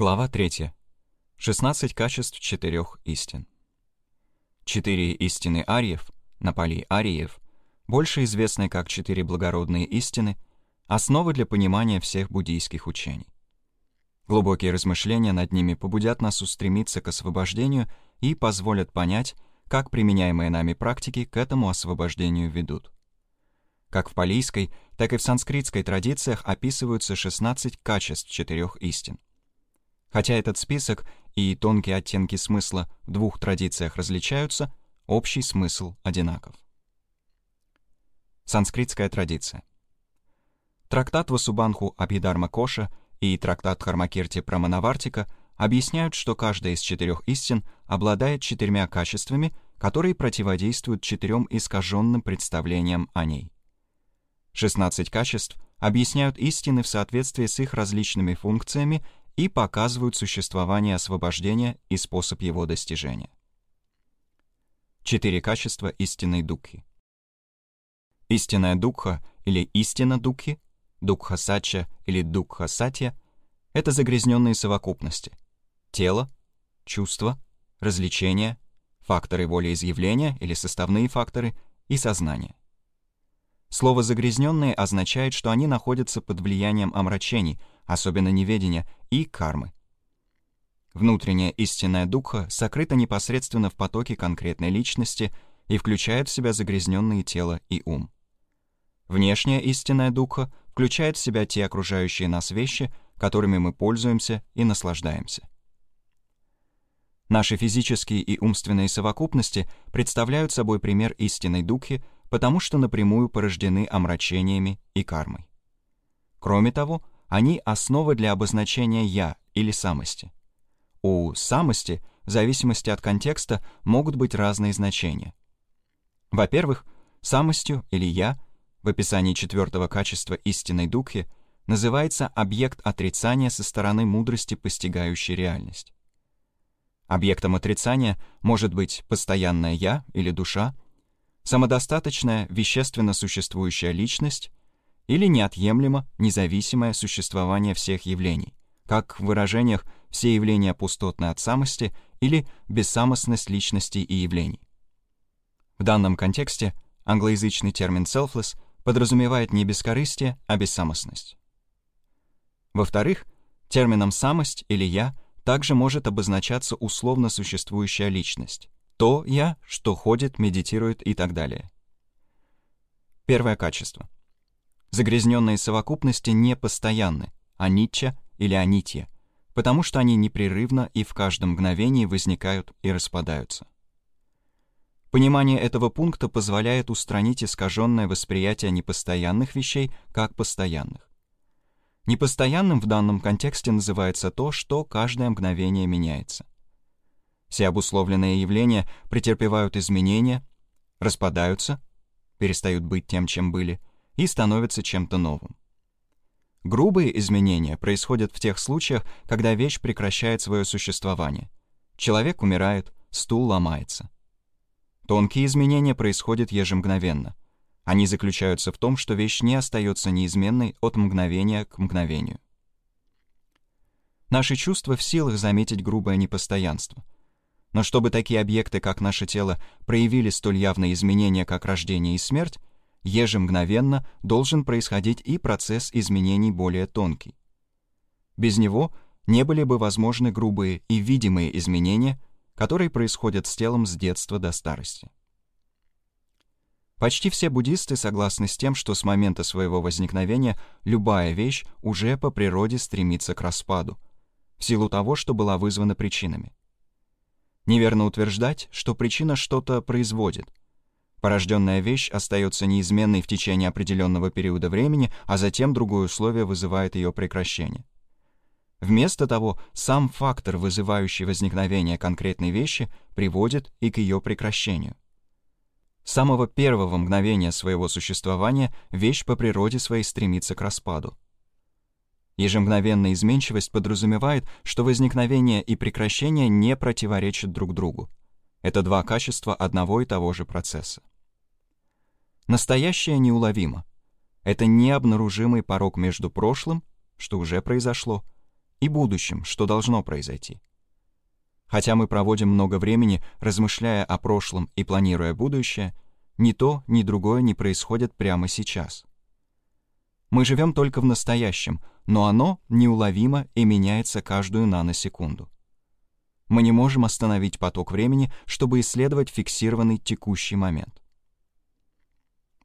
Глава 3. 16 качеств четырех истин. Четыре истины ариев, Наполи ариев, больше известные как четыре благородные истины, основы для понимания всех буддийских учений. Глубокие размышления над ними побудят нас устремиться к освобождению и позволят понять, как применяемые нами практики к этому освобождению ведут. Как в палийской, так и в санскритской традициях описываются 16 качеств четырех истин. Хотя этот список и тонкие оттенки смысла в двух традициях различаются, общий смысл одинаков. Санскритская традиция. Трактат Васубанху Абхидарма Коша и трактат Хармакирти Праманавартика объясняют, что каждая из четырех истин обладает четырьмя качествами, которые противодействуют четырем искаженным представлениям о ней. 16 качеств объясняют истины в соответствии с их различными функциями и показывают существование освобождения и способ его достижения. Четыре качества истинной дукхи. Истинная дукха или истина дукхи, дукха сача или дукха сатья — это загрязненные совокупности. Тело, чувства, развлечения, факторы волеизъявления или составные факторы и сознание. Слово «загрязненные» означает, что они находятся под влиянием омрачений, особенно неведения, и кармы. Внутренняя истинная духа сокрыта непосредственно в потоке конкретной личности и включает в себя загрязненные тело и ум. Внешняя истинная духа включает в себя те окружающие нас вещи, которыми мы пользуемся и наслаждаемся. Наши физические и умственные совокупности представляют собой пример истинной духи, потому что напрямую порождены омрачениями и кармой. Кроме того, они — основа для обозначения «я» или самости. У самости, в зависимости от контекста, могут быть разные значения. Во-первых, самостью или «я» в описании четвертого качества истинной духи называется объект отрицания со стороны мудрости, постигающей реальность. Объектом отрицания может быть постоянное «я» или душа, самодостаточная вещественно существующая личность или неотъемлемо независимое существование всех явлений, как в выражениях «все явления пустотны от самости» или «бессамостность личностей и явлений». В данном контексте англоязычный термин «selfless» подразумевает не бескорыстие, а бессамостность. Во-вторых, термином «самость» или «я» также может обозначаться условно существующая личность, то «я», что ходит, медитирует и так далее. Первое качество. Загрязненные совокупности не постоянны, анитча или анитья, потому что они непрерывно и в каждом мгновении возникают и распадаются. Понимание этого пункта позволяет устранить искаженное восприятие непостоянных вещей как постоянных. Непостоянным в данном контексте называется то, что каждое мгновение меняется — все обусловленные явления претерпевают изменения, распадаются, перестают быть тем, чем были, и становятся чем-то новым. Грубые изменения происходят в тех случаях, когда вещь прекращает свое существование. Человек умирает, стул ломается. Тонкие изменения происходят ежемгновенно. Они заключаются в том, что вещь не остается неизменной от мгновения к мгновению. Наши чувства в силах заметить грубое непостоянство — но чтобы такие объекты, как наше тело, проявили столь явные изменения, как рождение и смерть, ежемгновенно должен происходить и процесс изменений более тонкий. Без него не были бы возможны грубые и видимые изменения, которые происходят с телом с детства до старости. Почти все буддисты согласны с тем, что с момента своего возникновения любая вещь уже по природе стремится к распаду, в силу того, что была вызвана причинами. Неверно утверждать, что причина что-то производит. Порожденная вещь остается неизменной в течение определенного периода времени, а затем другое условие вызывает ее прекращение. Вместо того, сам фактор, вызывающий возникновение конкретной вещи, приводит и к ее прекращению. С самого первого мгновения своего существования вещь по природе своей стремится к распаду. Ежемгновенная изменчивость подразумевает, что возникновение и прекращение не противоречат друг другу. Это два качества одного и того же процесса. Настоящее неуловимо. Это необнаружимый порог между прошлым, что уже произошло, и будущем, что должно произойти. Хотя мы проводим много времени, размышляя о прошлом и планируя будущее, ни то, ни другое не происходит прямо сейчас. Мы живем только в настоящем, но оно неуловимо и меняется каждую наносекунду. Мы не можем остановить поток времени, чтобы исследовать фиксированный текущий момент.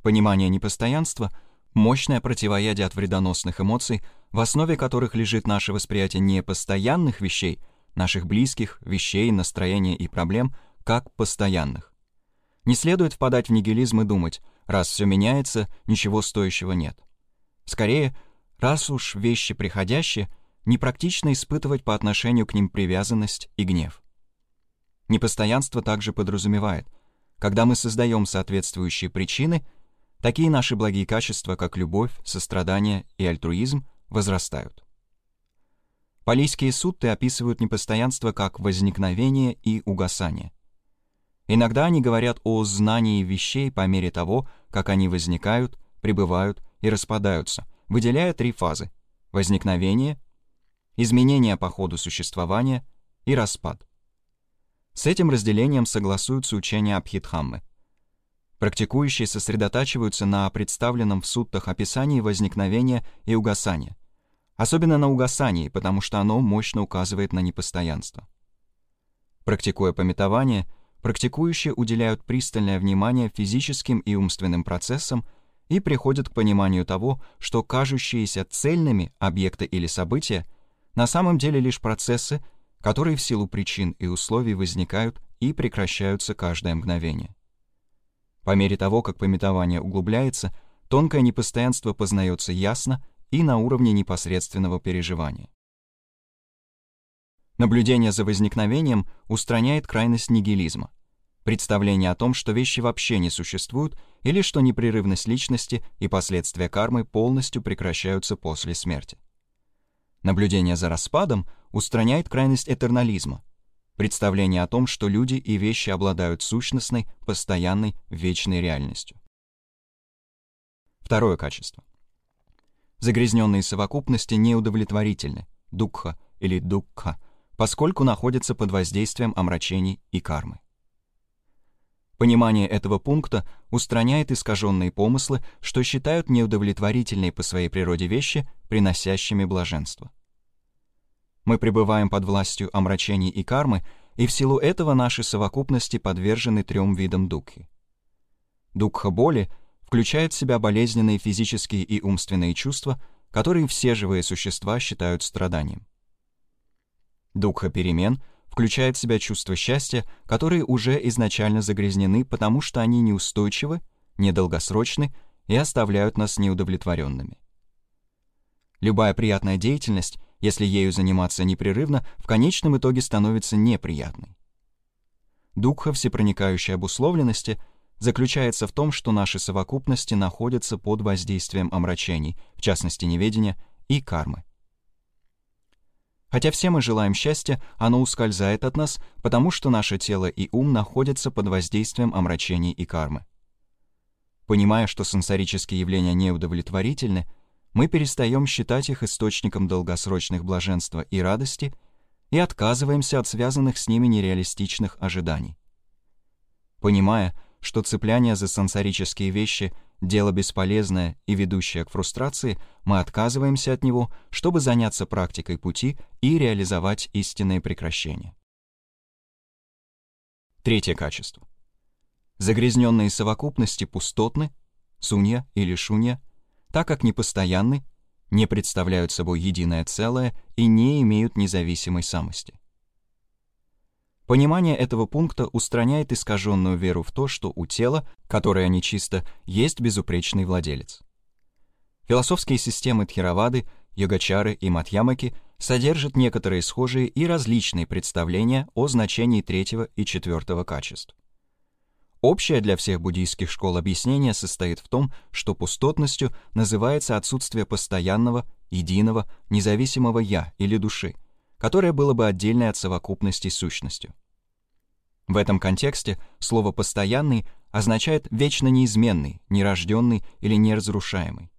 Понимание непостоянства — мощное противоядие от вредоносных эмоций, в основе которых лежит наше восприятие непостоянных вещей, наших близких, вещей, настроения и проблем, как постоянных. Не следует впадать в нигилизм и думать, раз все меняется, ничего стоящего нет. Скорее, раз уж вещи приходящие, непрактично испытывать по отношению к ним привязанность и гнев. Непостоянство также подразумевает, когда мы создаем соответствующие причины, такие наши благие качества, как любовь, сострадание и альтруизм, возрастают. Полийские сутты описывают непостоянство как возникновение и угасание. Иногда они говорят о знании вещей по мере того, как они возникают, пребывают и распадаются, выделяя три фазы — возникновение, изменение по ходу существования и распад. С этим разделением согласуются учения Абхидхаммы. Практикующие сосредотачиваются на представленном в суттах описании возникновения и угасания, особенно на угасании, потому что оно мощно указывает на непостоянство. Практикуя пометование, практикующие уделяют пристальное внимание физическим и умственным процессам и приходят к пониманию того, что кажущиеся цельными объекты или события на самом деле лишь процессы, которые в силу причин и условий возникают и прекращаются каждое мгновение. По мере того, как пометование углубляется, тонкое непостоянство познается ясно и на уровне непосредственного переживания. Наблюдение за возникновением устраняет крайность нигилизма — представление о том, что вещи вообще не существуют или что непрерывность личности и последствия кармы полностью прекращаются после смерти. Наблюдение за распадом устраняет крайность этернализма, представление о том, что люди и вещи обладают сущностной, постоянной, вечной реальностью. Второе качество. Загрязненные совокупности неудовлетворительны, дукха или дукха, поскольку находятся под воздействием омрачений и кармы. Понимание этого пункта устраняет искаженные помыслы, что считают неудовлетворительные по своей природе вещи, приносящими блаженство. Мы пребываем под властью омрачений и кармы, и в силу этого наши совокупности подвержены трем видам дукхи. Дукха боли включает в себя болезненные физические и умственные чувства, которые все живые существа считают страданием. Дукха перемен — включает в себя чувство счастья, которые уже изначально загрязнены, потому что они неустойчивы, недолгосрочны и оставляют нас неудовлетворенными. Любая приятная деятельность, если ею заниматься непрерывно, в конечном итоге становится неприятной. Дукха всепроникающей обусловленности заключается в том, что наши совокупности находятся под воздействием омрачений, в частности неведения, и кармы. Хотя все мы желаем счастья, оно ускользает от нас, потому что наше тело и ум находятся под воздействием омрачений и кармы. Понимая, что сенсорические явления неудовлетворительны, мы перестаем считать их источником долгосрочных блаженства и радости и отказываемся от связанных с ними нереалистичных ожиданий. Понимая, что цепляние за сенсорические вещи дело бесполезное и ведущее к фрустрации, мы отказываемся от него, чтобы заняться практикой пути и реализовать истинное прекращение. Третье качество. Загрязненные совокупности пустотны, сунья или шунья, так как непостоянны, не представляют собой единое целое и не имеют независимой самости. Понимание этого пункта устраняет искаженную веру в то, что у тела, которое нечисто, есть безупречный владелец. Философские системы Тхировады, Йогачары и Матьямаки содержат некоторые схожие и различные представления о значении третьего и четвертого качеств. Общее для всех буддийских школ объяснение состоит в том, что пустотностью называется отсутствие постоянного, единого, независимого «я» или души, которое было бы отдельной от совокупности сущностью. В этом контексте слово «постоянный» означает вечно неизменный, нерожденный или неразрушаемый.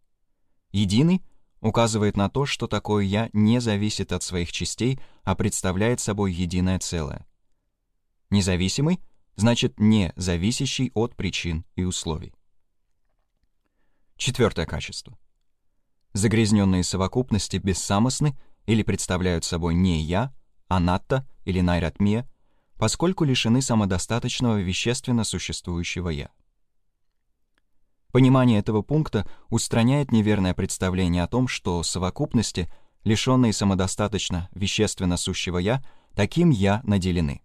Единый указывает на то, что такое «я» не зависит от своих частей, а представляет собой единое целое. Независимый значит не зависящий от причин и условий. Четвертое качество. Загрязненные совокупности бессамостны или представляют собой не «я», анатта или найратмия, поскольку лишены самодостаточного вещественно существующего «я». Понимание этого пункта устраняет неверное представление о том, что совокупности, лишенные самодостаточно вещественно сущего «я», таким «я» наделены.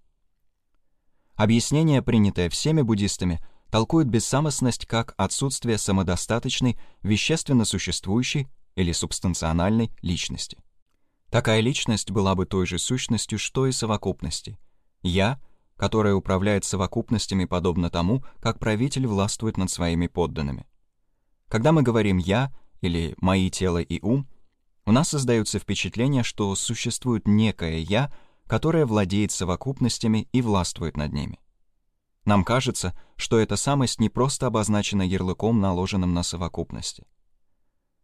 Объяснение, принятое всеми буддистами, толкует бессамостность как отсутствие самодостаточной, вещественно существующей или субстанциональной личности. Такая личность была бы той же сущностью, что и совокупности. «Я», которая управляет совокупностями подобно тому, как правитель властвует над своими подданными. Когда мы говорим «я» или «мои тело и ум», у нас создается впечатление, что существует некое «я», которое владеет совокупностями и властвует над ними. Нам кажется, что эта самость не просто обозначена ярлыком, наложенным на совокупности.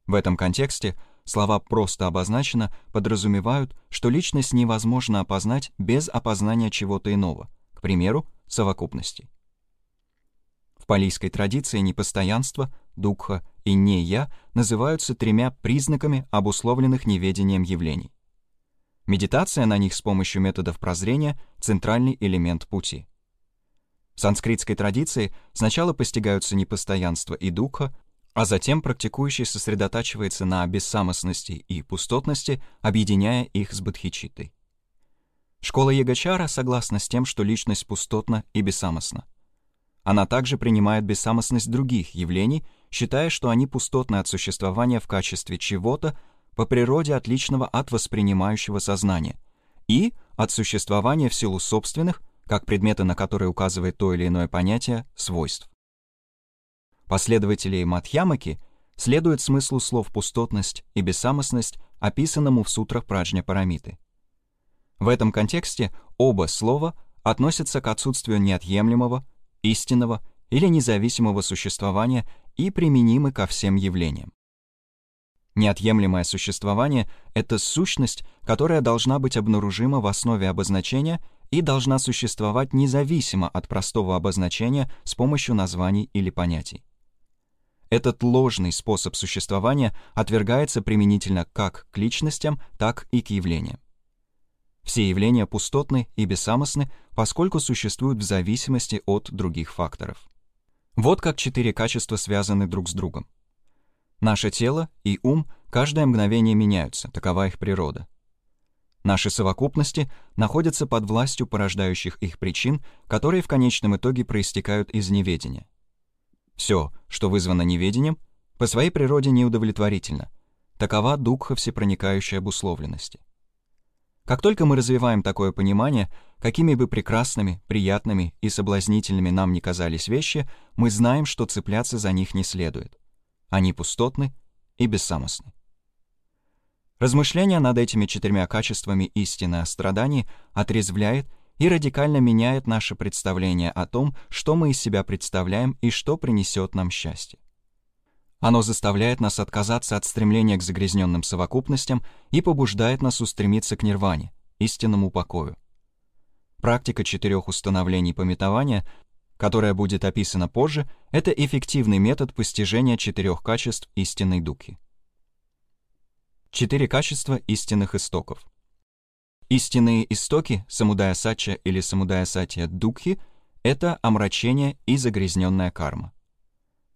В этом контексте слова «просто обозначено» подразумевают, что личность невозможно опознать без опознания чего-то иного, к примеру, совокупности. В палийской традиции непостоянство, дукха и не-я называются тремя признаками обусловленных неведением явлений. Медитация на них с помощью методов прозрения — центральный элемент пути. В санскритской традиции сначала постигаются непостоянство и духа, а затем практикующий сосредотачивается на бессамостности и пустотности, объединяя их с бодхичиттой. Школа Ягачара согласна с тем, что личность пустотна и бессамостна. Она также принимает бессамостность других явлений, считая, что они пустотны от существования в качестве чего-то, по природе отличного от воспринимающего сознания, и от существования в силу собственных, как предметы, на которые указывает то или иное понятие, свойств. Последователи Мадхьямаки следуют смыслу слов «пустотность» и «бессамостность», описанному в сутрах Праджня Парамиты. В этом контексте оба слова относятся к отсутствию неотъемлемого, истинного или независимого существования и применимы ко всем явлениям. Неотъемлемое существование — это сущность, которая должна быть обнаружима в основе обозначения и должна существовать независимо от простого обозначения с помощью названий или понятий. Этот ложный способ существования отвергается применительно как к личностям, так и к явлениям. Все явления пустотны и бессамостны, поскольку существуют в зависимости от других факторов. Вот как четыре качества связаны друг с другом. Наше тело и ум каждое мгновение меняются, такова их природа. Наши совокупности находятся под властью порождающих их причин, которые в конечном итоге проистекают из неведения. Все, что вызвано неведением, по своей природе неудовлетворительно. Такова духа всепроникающей обусловленности. Как только мы развиваем такое понимание, какими бы прекрасными, приятными и соблазнительными нам ни казались вещи, мы знаем, что цепляться за них не следует. Они пустотны и бессамостны. Размышление над этими четырьмя качествами истины о страдании отрезвляет и радикально меняет наше представление о том, что мы из себя представляем и что принесет нам счастье. Оно заставляет нас отказаться от стремления к загрязненным совокупностям и побуждает нас устремиться к нирване, истинному покою. Практика четырех установлений пометования, которая будет описана позже, это эффективный метод постижения четырех качеств истинной духи. Четыре качества истинных истоков. Истинные истоки самудая сача или самудая сатья дукхи — это омрачение и загрязненная карма.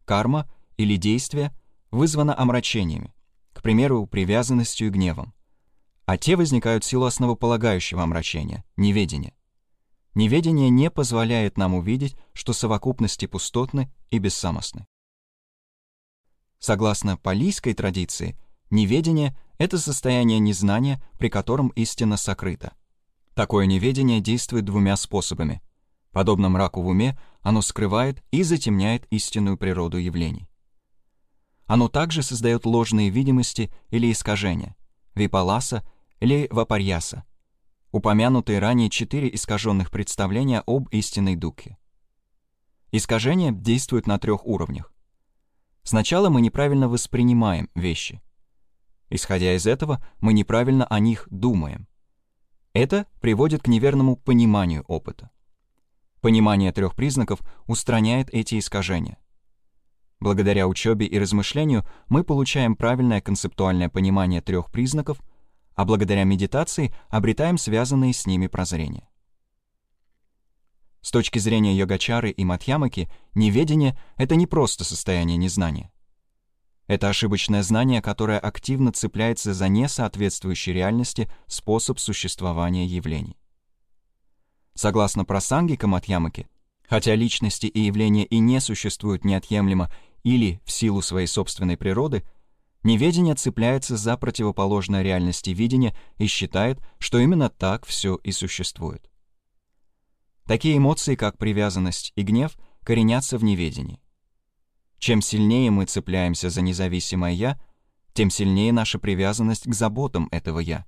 Карма или действие вызвано омрачениями, к примеру, привязанностью и гневом. А те возникают в силу основополагающего омрачения — неведения. Неведение не позволяет нам увидеть, что совокупности пустотны и бессамостны. Согласно палийской традиции, неведение — это состояние незнания, при котором истина сокрыта. Такое неведение действует двумя способами. Подобно мраку в уме, оно скрывает и затемняет истинную природу явлений. Оно также создает ложные видимости или искажения, випаласа или вапарьяса, упомянутые ранее четыре искаженных представления об истинной духе. Искажения действуют на трех уровнях. Сначала мы неправильно воспринимаем вещи — Исходя из этого, мы неправильно о них думаем. Это приводит к неверному пониманию опыта. Понимание трех признаков устраняет эти искажения. Благодаря учебе и размышлению мы получаем правильное концептуальное понимание трех признаков, а благодаря медитации обретаем связанные с ними прозрения. С точки зрения йогачары и матьямаки, неведение — это не просто состояние незнания. Это ошибочное знание, которое активно цепляется за несоответствующий реальности способ существования явлений. Согласно просангика Матьямаки, хотя личности и явления и не существуют неотъемлемо или в силу своей собственной природы, неведение цепляется за противоположное реальности видения и считает, что именно так все и существует. Такие эмоции, как привязанность и гнев, коренятся в неведении. Чем сильнее мы цепляемся за независимое «я», тем сильнее наша привязанность к заботам этого «я».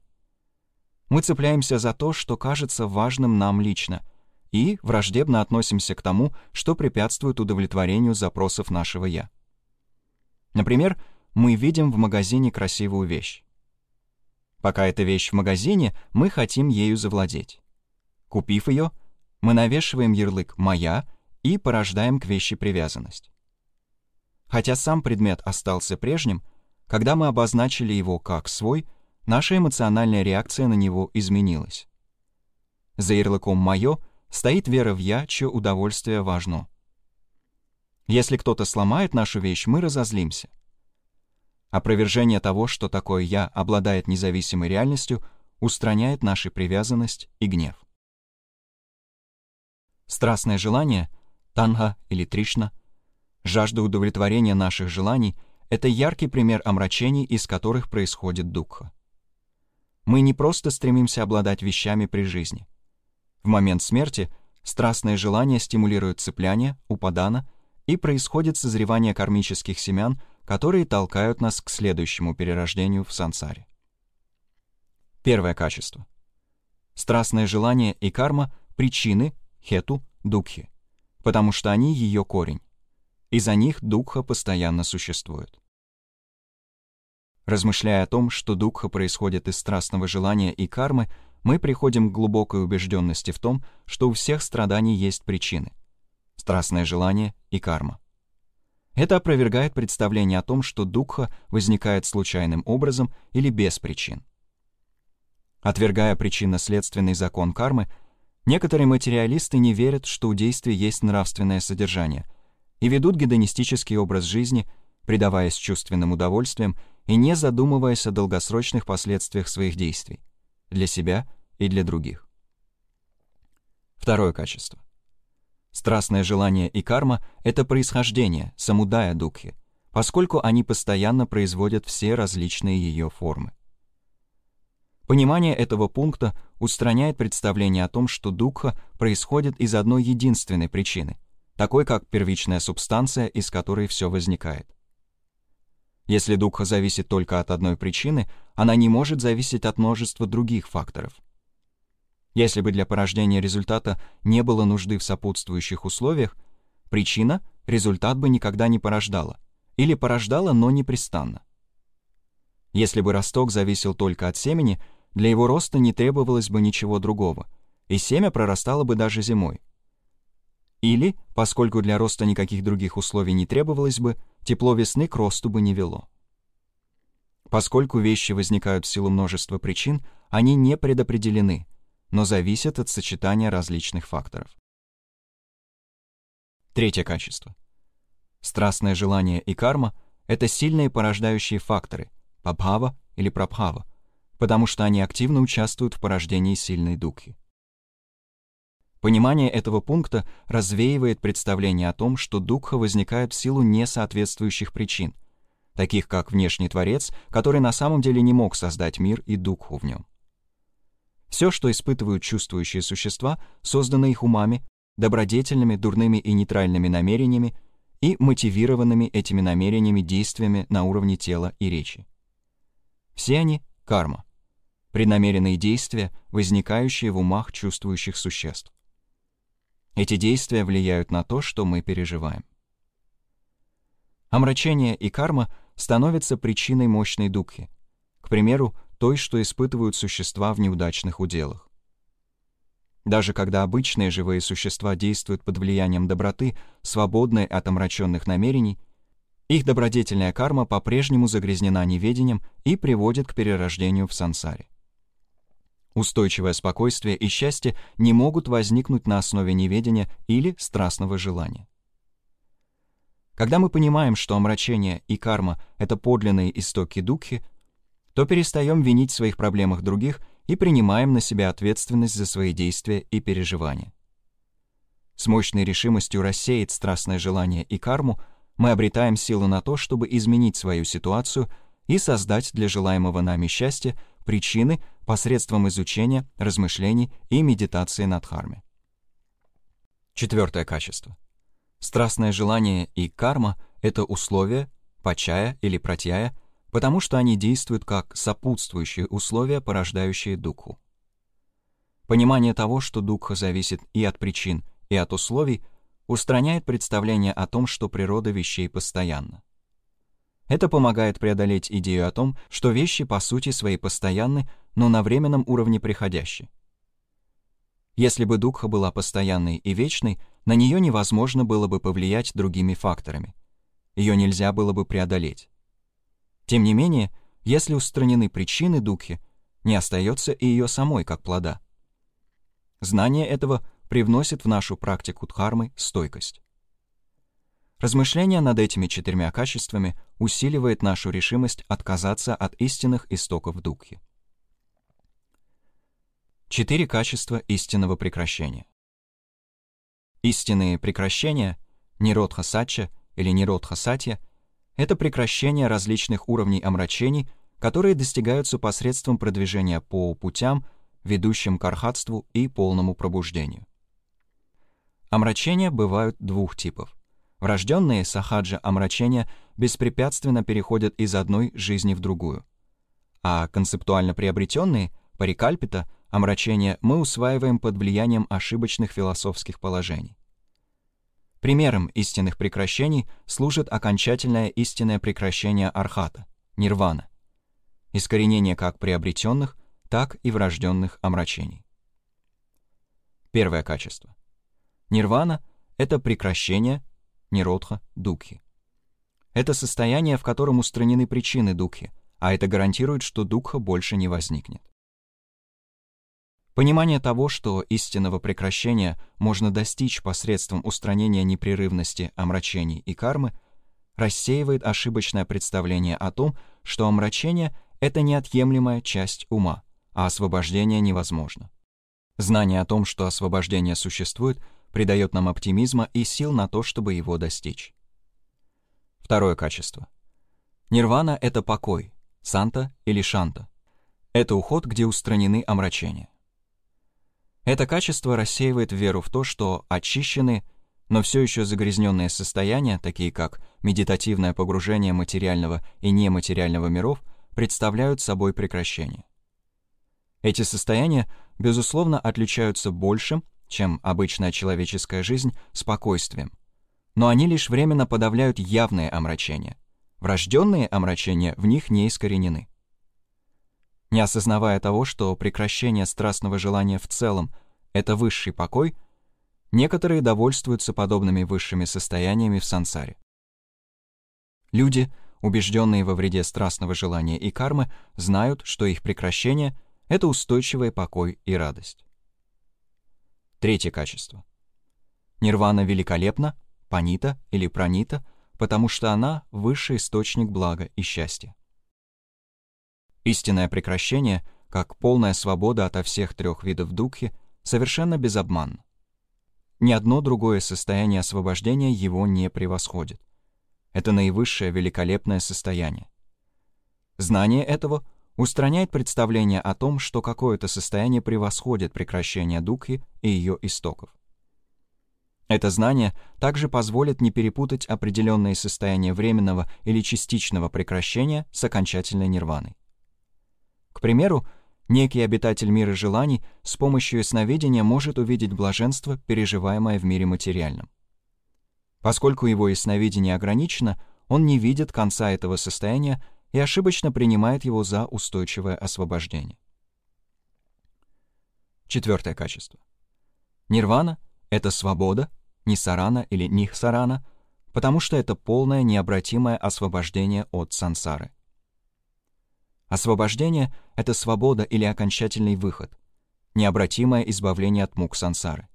Мы цепляемся за то, что кажется важным нам лично, и враждебно относимся к тому, что препятствует удовлетворению запросов нашего «я». Например, мы видим в магазине красивую вещь. Пока эта вещь в магазине, мы хотим ею завладеть. Купив ее, мы навешиваем ярлык «моя» и порождаем к вещи привязанность. Хотя сам предмет остался прежним, когда мы обозначили его как свой, наша эмоциональная реакция на него изменилась. За ярлыком «моё» стоит вера в «я», чье удовольствие важно. Если кто-то сломает нашу вещь, мы разозлимся. Опровержение того, что такое «я» обладает независимой реальностью, устраняет нашу привязанность и гнев. Страстное желание, танга или тришна — Жажда удовлетворения наших желаний — это яркий пример омрачений, из которых происходит духа. Мы не просто стремимся обладать вещами при жизни. В момент смерти страстное желание стимулирует цепляние, упадана, и происходит созревание кармических семян, которые толкают нас к следующему перерождению в сансаре. Первое качество. Страстное желание и карма — причины, хету, дукхи, потому что они ее корень и за них Дукха постоянно существует. Размышляя о том, что Дукха происходит из страстного желания и кармы, мы приходим к глубокой убежденности в том, что у всех страданий есть причины — страстное желание и карма. Это опровергает представление о том, что Дукха возникает случайным образом или без причин. Отвергая причинно-следственный закон кармы, некоторые материалисты не верят, что у действий есть нравственное содержание — и ведут гедонистический образ жизни, предаваясь чувственным удовольствиям и не задумываясь о долгосрочных последствиях своих действий для себя и для других. Второе качество. Страстное желание и карма — это происхождение, самудая духи, поскольку они постоянно производят все различные ее формы. Понимание этого пункта устраняет представление о том, что дукха происходит из одной единственной причины — такой как первичная субстанция, из которой все возникает. Если духа зависит только от одной причины, она не может зависеть от множества других факторов. Если бы для порождения результата не было нужды в сопутствующих условиях, причина результат бы никогда не порождала, или порождала, но непрестанно. Если бы росток зависел только от семени, для его роста не требовалось бы ничего другого, и семя прорастало бы даже зимой. Или, поскольку для роста никаких других условий не требовалось бы, тепло весны к росту бы не вело. Поскольку вещи возникают в силу множества причин, они не предопределены, но зависят от сочетания различных факторов. Третье качество. Страстное желание и карма — это сильные порождающие факторы, пабхава или прабхава, потому что они активно участвуют в порождении сильной духи. Понимание этого пункта развеивает представление о том, что дукха возникает в силу несоответствующих причин, таких как внешний творец, который на самом деле не мог создать мир и дукху в нем. Все, что испытывают чувствующие существа, создано их умами, добродетельными, дурными и нейтральными намерениями и мотивированными этими намерениями действиями на уровне тела и речи. Все они — карма, преднамеренные действия, возникающие в умах чувствующих существ. Эти действия влияют на то, что мы переживаем. Омрачение и карма становятся причиной мощной духи, примеру, той, что испытывают существа в неудачных уделах. Даже когда обычные живые существа действуют под влиянием доброты, свободной от омраченных намерений, их добродетельная карма по-прежнему загрязнена неведением и приводит к перерождению в сансаре. Устойчивое спокойствие и счастье не могут возникнуть на основе неведения или страстного желания. Когда мы понимаем, что омрачение и карма — это подлинные истоки духи, то перестаем винить в своих проблемах других и принимаем на себя ответственность за свои действия и переживания. С мощной решимостью рассеять страстное желание и карму мы обретаем силу на то, чтобы изменить свою ситуацию и создать для желаемого нами счастья причины посредством изучения, размышлений и медитации над харме. Четвертое качество. Страстное желание и карма — это условия, пачая или протяя, потому что они действуют как сопутствующие условия, порождающие духу. Понимание того, что духа зависит и от причин, и от условий, устраняет представление о том, что природа вещей постоянна. Это помогает преодолеть идею о том, что вещи по сути своей постоянны, но на временном уровне приходящие. Если бы Дукха была постоянной и вечной, на нее невозможно было бы повлиять другими факторами. Ее нельзя было бы преодолеть. Тем не менее, если устранены причины Дукхи, не остается и ее самой как плода. Знание этого привносит в нашу практику дхармы стойкость. Размышление над этими четырьмя качествами усиливает нашу решимость отказаться от истинных истоков Дукхи. Четыре качества истинного прекращения. Истинные прекращения, ниродха сача или ниродха сатья, это прекращение различных уровней омрачений, которые достигаются посредством продвижения по путям, ведущим к архатству и полному пробуждению. Омрачения бывают двух типов. Врожденные сахаджа омрачения беспрепятственно переходят из одной жизни в другую. А концептуально приобретенные, парикальпита, омрачения мы усваиваем под влиянием ошибочных философских положений. Примером истинных прекращений служит окончательное истинное прекращение архата, нирвана, искоренение как приобретенных, так и врожденных омрачений. Первое качество. Нирвана — это прекращение, ниродха, дукхи. Это состояние, в котором устранены причины дукхи, а это гарантирует, что дукха больше не возникнет. Понимание того, что истинного прекращения можно достичь посредством устранения непрерывности омрачений и кармы, рассеивает ошибочное представление о том, что омрачение — это неотъемлемая часть ума, а освобождение невозможно. Знание о том, что освобождение существует, придает нам оптимизма и сил на то, чтобы его достичь. Второе качество. Нирвана — это покой, санта или шанта. Это уход, где устранены омрачения. Это качество рассеивает веру в то, что очищены, но все еще загрязненные состояния, такие как медитативное погружение материального и нематериального миров, представляют собой прекращение. Эти состояния, безусловно, отличаются большим, чем обычная человеческая жизнь, спокойствием. Но они лишь временно подавляют явные омрачения. Врожденные омрачения в них не искоренены. Не осознавая того, что прекращение страстного желания в целом — это высший покой, некоторые довольствуются подобными высшими состояниями в сансаре. Люди, убежденные во вреде страстного желания и кармы, знают, что их прекращение — это устойчивый покой и радость. Третье качество. Нирвана великолепна, панита или пранита, потому что она — высший источник блага и счастья. Истинное прекращение, как полная свобода ото всех трех видов духи, совершенно безобманно. Ни одно другое состояние освобождения его не превосходит. Это наивысшее великолепное состояние. Знание этого устраняет представление о том, что какое-то состояние превосходит прекращение духи и ее истоков. Это знание также позволит не перепутать определенные состояния временного или частичного прекращения с окончательной нирваной. К примеру, некий обитатель мира желаний с помощью ясновидения может увидеть блаженство, переживаемое в мире материальном. Поскольку его ясновидение ограничено, он не видит конца этого состояния и ошибочно принимает его за устойчивое освобождение. Четвертое качество. Нирвана — это свобода, нисарана или нихсарана, потому что это полное необратимое освобождение от сансары. Освобождение — это свобода или окончательный выход, необратимое избавление от мук сансары.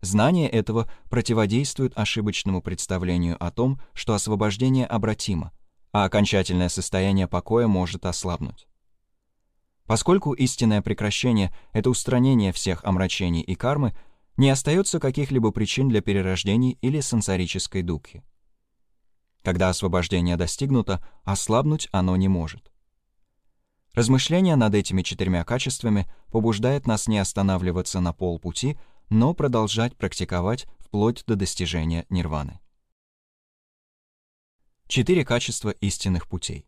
Знание этого противодействует ошибочному представлению о том, что освобождение обратимо, а окончательное состояние покоя может ослабнуть. Поскольку истинное прекращение — это устранение всех омрачений и кармы, не остается каких-либо причин для перерождений или сенсорической духи. Когда освобождение достигнуто, ослабнуть оно не может. Размышление над этими четырьмя качествами побуждает нас не останавливаться на полпути, но продолжать практиковать вплоть до достижения нирваны. Четыре качества истинных путей.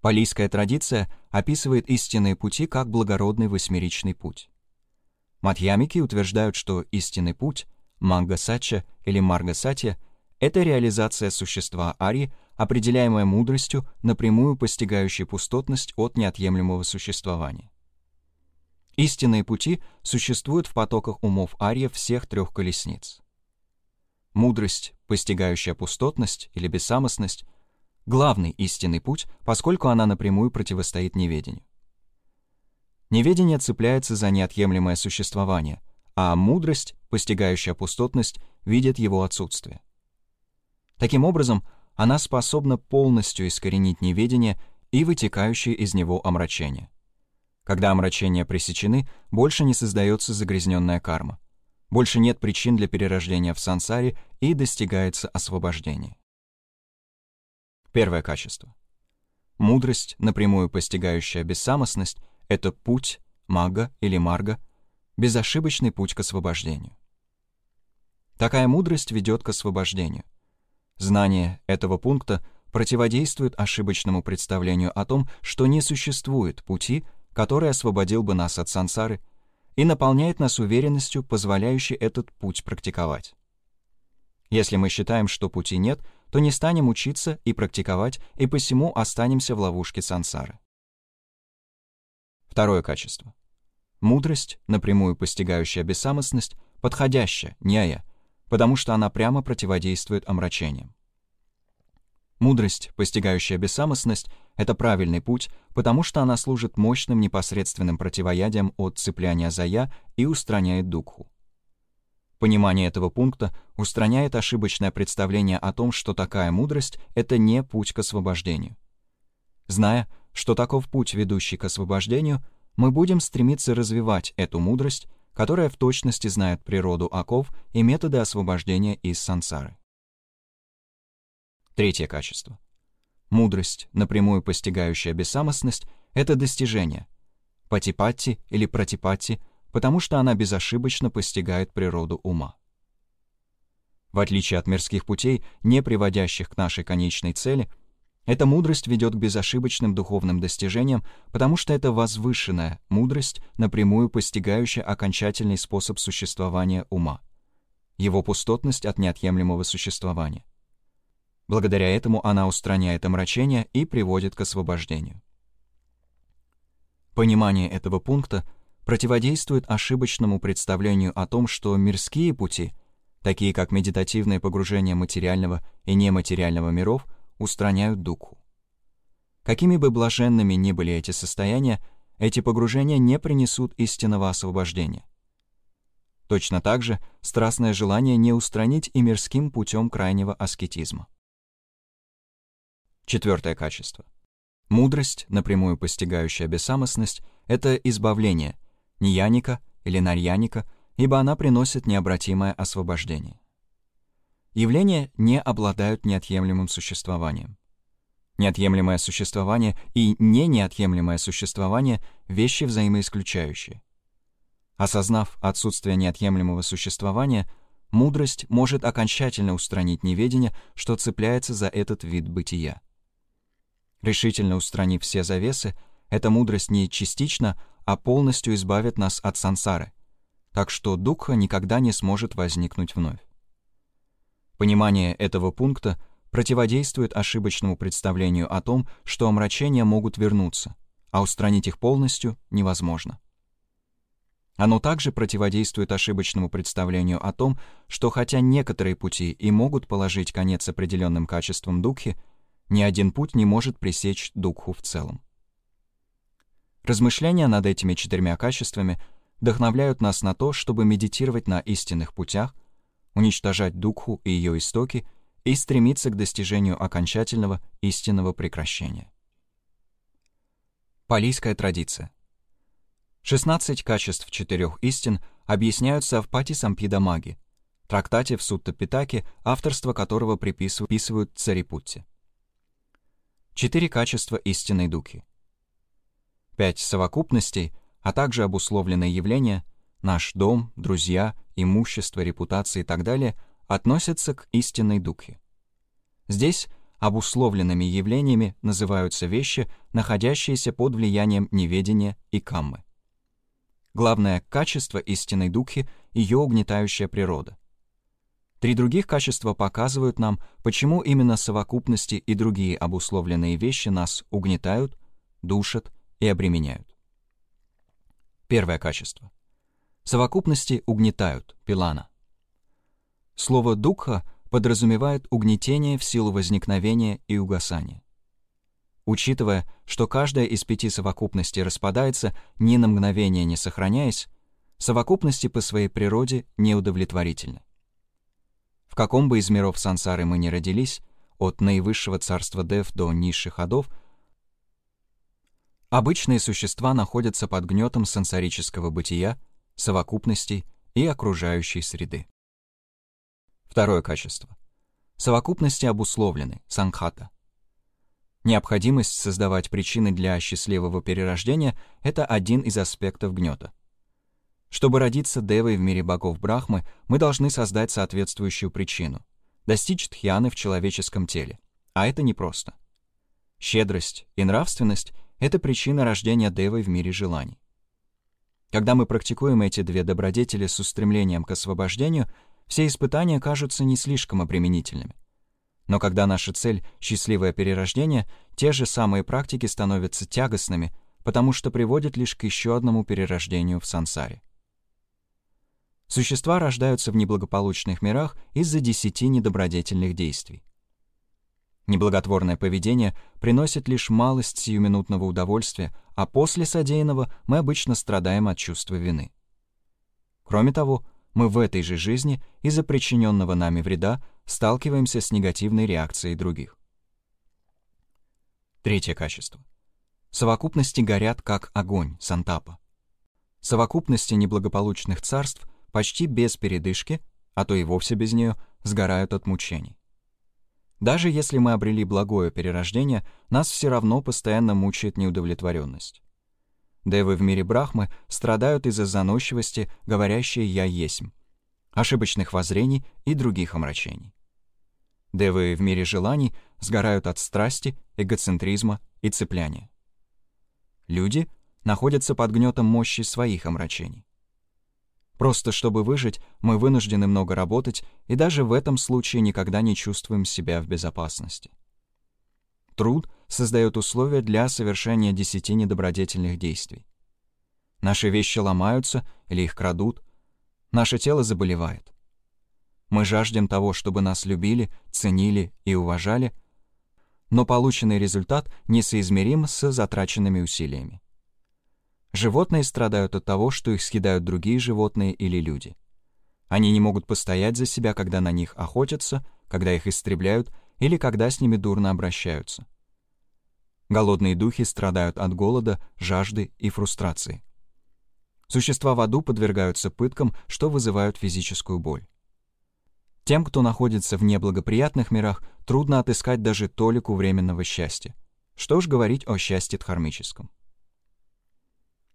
Палийская традиция описывает истинные пути как благородный восьмеричный путь. Матьямики утверждают, что истинный путь, манга-сача или марга-сатья, это реализация существа Ари, определяемая мудростью, напрямую постигающей пустотность от неотъемлемого существования. Истинные пути существуют в потоках умов Ария всех трех колесниц. Мудрость, постигающая пустотность или бессамостность, главный истинный путь, поскольку она напрямую противостоит неведению. Неведение цепляется за неотъемлемое существование, а мудрость, постигающая пустотность, видит его отсутствие. Таким образом, она способна полностью искоренить неведение и вытекающее из него омрачение. Когда омрачения пресечены, больше не создается загрязненная карма. Больше нет причин для перерождения в сансаре и достигается освобождение. Первое качество. Мудрость, напрямую постигающая бессамостность, это путь, мага или марга, безошибочный путь к освобождению. Такая мудрость ведет к освобождению. Знание этого пункта противодействует ошибочному представлению о том, что не существует пути, который освободил бы нас от сансары, и наполняет нас уверенностью, позволяющей этот путь практиковать. Если мы считаем, что пути нет, то не станем учиться и практиковать, и посему останемся в ловушке сансары. Второе качество. Мудрость, напрямую постигающая бессамостность, подходящая, няя, потому что она прямо противодействует омрачениям. Мудрость, постигающая бессамостность, это правильный путь, потому что она служит мощным непосредственным противоядием от цепляния за «я» и устраняет духу. Понимание этого пункта устраняет ошибочное представление о том, что такая мудрость — это не путь к освобождению. Зная, что таков путь, ведущий к освобождению, мы будем стремиться развивать эту мудрость, которая в точности знает природу оков и методы освобождения из сансары. Третье качество. Мудрость, напрямую постигающая бессамостность, это достижение. Патипатти или протипатти потому что она безошибочно постигает природу ума. В отличие от мирских путей, не приводящих к нашей конечной цели, эта мудрость ведет к безошибочным духовным достижениям, потому что это возвышенная мудрость, напрямую постигающая окончательный способ существования ума, его пустотность от неотъемлемого существования. Благодаря этому она устраняет омрачение и приводит к освобождению. Понимание этого пункта противодействует ошибочному представлению о том, что мирские пути, такие как медитативное погружение материального и нематериального миров, устраняют духу. Какими бы блаженными ни были эти состояния, эти погружения не принесут истинного освобождения. Точно так же страстное желание не устранить и мирским путем крайнего аскетизма. Четвертое качество. Мудрость, напрямую постигающая бессамостность, это избавление — Нияника или Нарьяника, ибо она приносит необратимое освобождение. Явления не обладают неотъемлемым существованием. Неотъемлемое существование и не неотъемлемое существование — вещи взаимоисключающие. Осознав отсутствие неотъемлемого существования, мудрость может окончательно устранить неведение, что цепляется за этот вид бытия. Решительно устранив все завесы, эта мудрость не частично, а полностью избавит нас от сансары, так что духа никогда не сможет возникнуть вновь. Понимание этого пункта противодействует ошибочному представлению о том, что омрачения могут вернуться, а устранить их полностью невозможно. Оно также противодействует ошибочному представлению о том, что хотя некоторые пути и могут положить конец определенным качествам духи, ни один путь не может пресечь духу в целом. Размышления над этими четырьмя качествами вдохновляют нас на то, чтобы медитировать на истинных путях, уничтожать духу и ее истоки и стремиться к достижению окончательного истинного прекращения. Палийская традиция. 16 качеств четырех истин объясняются в Пати Сампида Маги, трактате в Сутта Питаке, авторство которого приписывают Царипутте. Четыре качества истинной духи. Пять совокупностей, а также обусловленные явления — наш дом, друзья, имущество, репутация и так далее — относятся к истинной духе. Здесь обусловленными явлениями называются вещи, находящиеся под влиянием неведения и каммы. Главное качество истинной духи — ее угнетающая природа. Три других качества показывают нам, почему именно совокупности и другие обусловленные вещи нас угнетают, душат и обременяют. Первое качество. Совокупности угнетают, пилана. Слово «дукха» подразумевает угнетение в силу возникновения и угасания. Учитывая, что каждая из пяти совокупностей распадается, ни на мгновение не сохраняясь, совокупности по своей природе неудовлетворительны. В каком бы из миров сансары мы ни родились, от наивысшего царства Дев до низших адов, обычные существа находятся под гнетом сансарического бытия, совокупностей и окружающей среды. Второе качество. Совокупности обусловлены, санхата. Необходимость создавать причины для счастливого перерождения — это один из аспектов гнета. Чтобы родиться девой в мире богов Брахмы, мы должны создать соответствующую причину — достичь тхьяны в человеческом теле. А это непросто. Щедрость и нравственность — это причина рождения девы в мире желаний. Когда мы практикуем эти две добродетели с устремлением к освобождению, все испытания кажутся не слишком обременительными. Но когда наша цель — счастливое перерождение, те же самые практики становятся тягостными, потому что приводят лишь к еще одному перерождению в сансаре. Существа рождаются в неблагополучных мирах из-за десяти недобродетельных действий. Неблаготворное поведение приносит лишь малость сиюминутного удовольствия, а после содеянного мы обычно страдаем от чувства вины. Кроме того, мы в этой же жизни из-за причиненного нами вреда сталкиваемся с негативной реакцией других. Третье качество. Совокупности горят как огонь, сантапа. Совокупности неблагополучных царств почти без передышки, а то и вовсе без нее, сгорают от мучений. Даже если мы обрели благое перерождение, нас все равно постоянно мучает неудовлетворенность. Девы в мире Брахмы страдают из-за заносчивости, говорящей «я есмь», ошибочных воззрений и других омрачений. Девы в мире желаний сгорают от страсти, эгоцентризма и цепляния. Люди находятся под гнетом мощи своих омрачений. Просто чтобы выжить, мы вынуждены много работать и даже в этом случае никогда не чувствуем себя в безопасности. Труд создает условия для совершения десяти недобродетельных действий. Наши вещи ломаются или их крадут. Наше тело заболевает. Мы жаждем того, чтобы нас любили, ценили и уважали, но полученный результат несоизмерим с затраченными усилиями. Животные страдают от того, что их съедают другие животные или люди. Они не могут постоять за себя, когда на них охотятся, когда их истребляют или когда с ними дурно обращаются. Голодные духи страдают от голода, жажды и фрустрации. Существа в аду подвергаются пыткам, что вызывают физическую боль. Тем, кто находится в неблагоприятных мирах, трудно отыскать даже толику временного счастья. Что ж говорить о счастье дхармическом.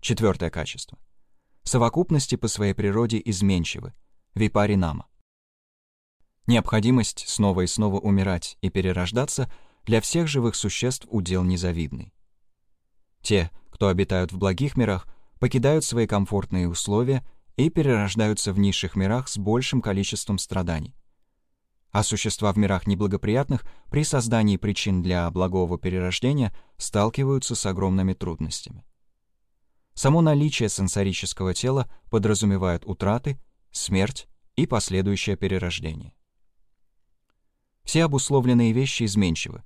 Четвертое качество. Совокупности по своей природе изменчивы, випаринама. Необходимость снова и снова умирать и перерождаться для всех живых существ удел незавидный. Те, кто обитают в благих мирах, покидают свои комфортные условия и перерождаются в низших мирах с большим количеством страданий. а существа в мирах неблагоприятных при создании причин для благого перерождения сталкиваются с огромными трудностями. Само наличие сенсорического тела подразумевает утраты, смерть и последующее перерождение. Все обусловленные вещи изменчивы.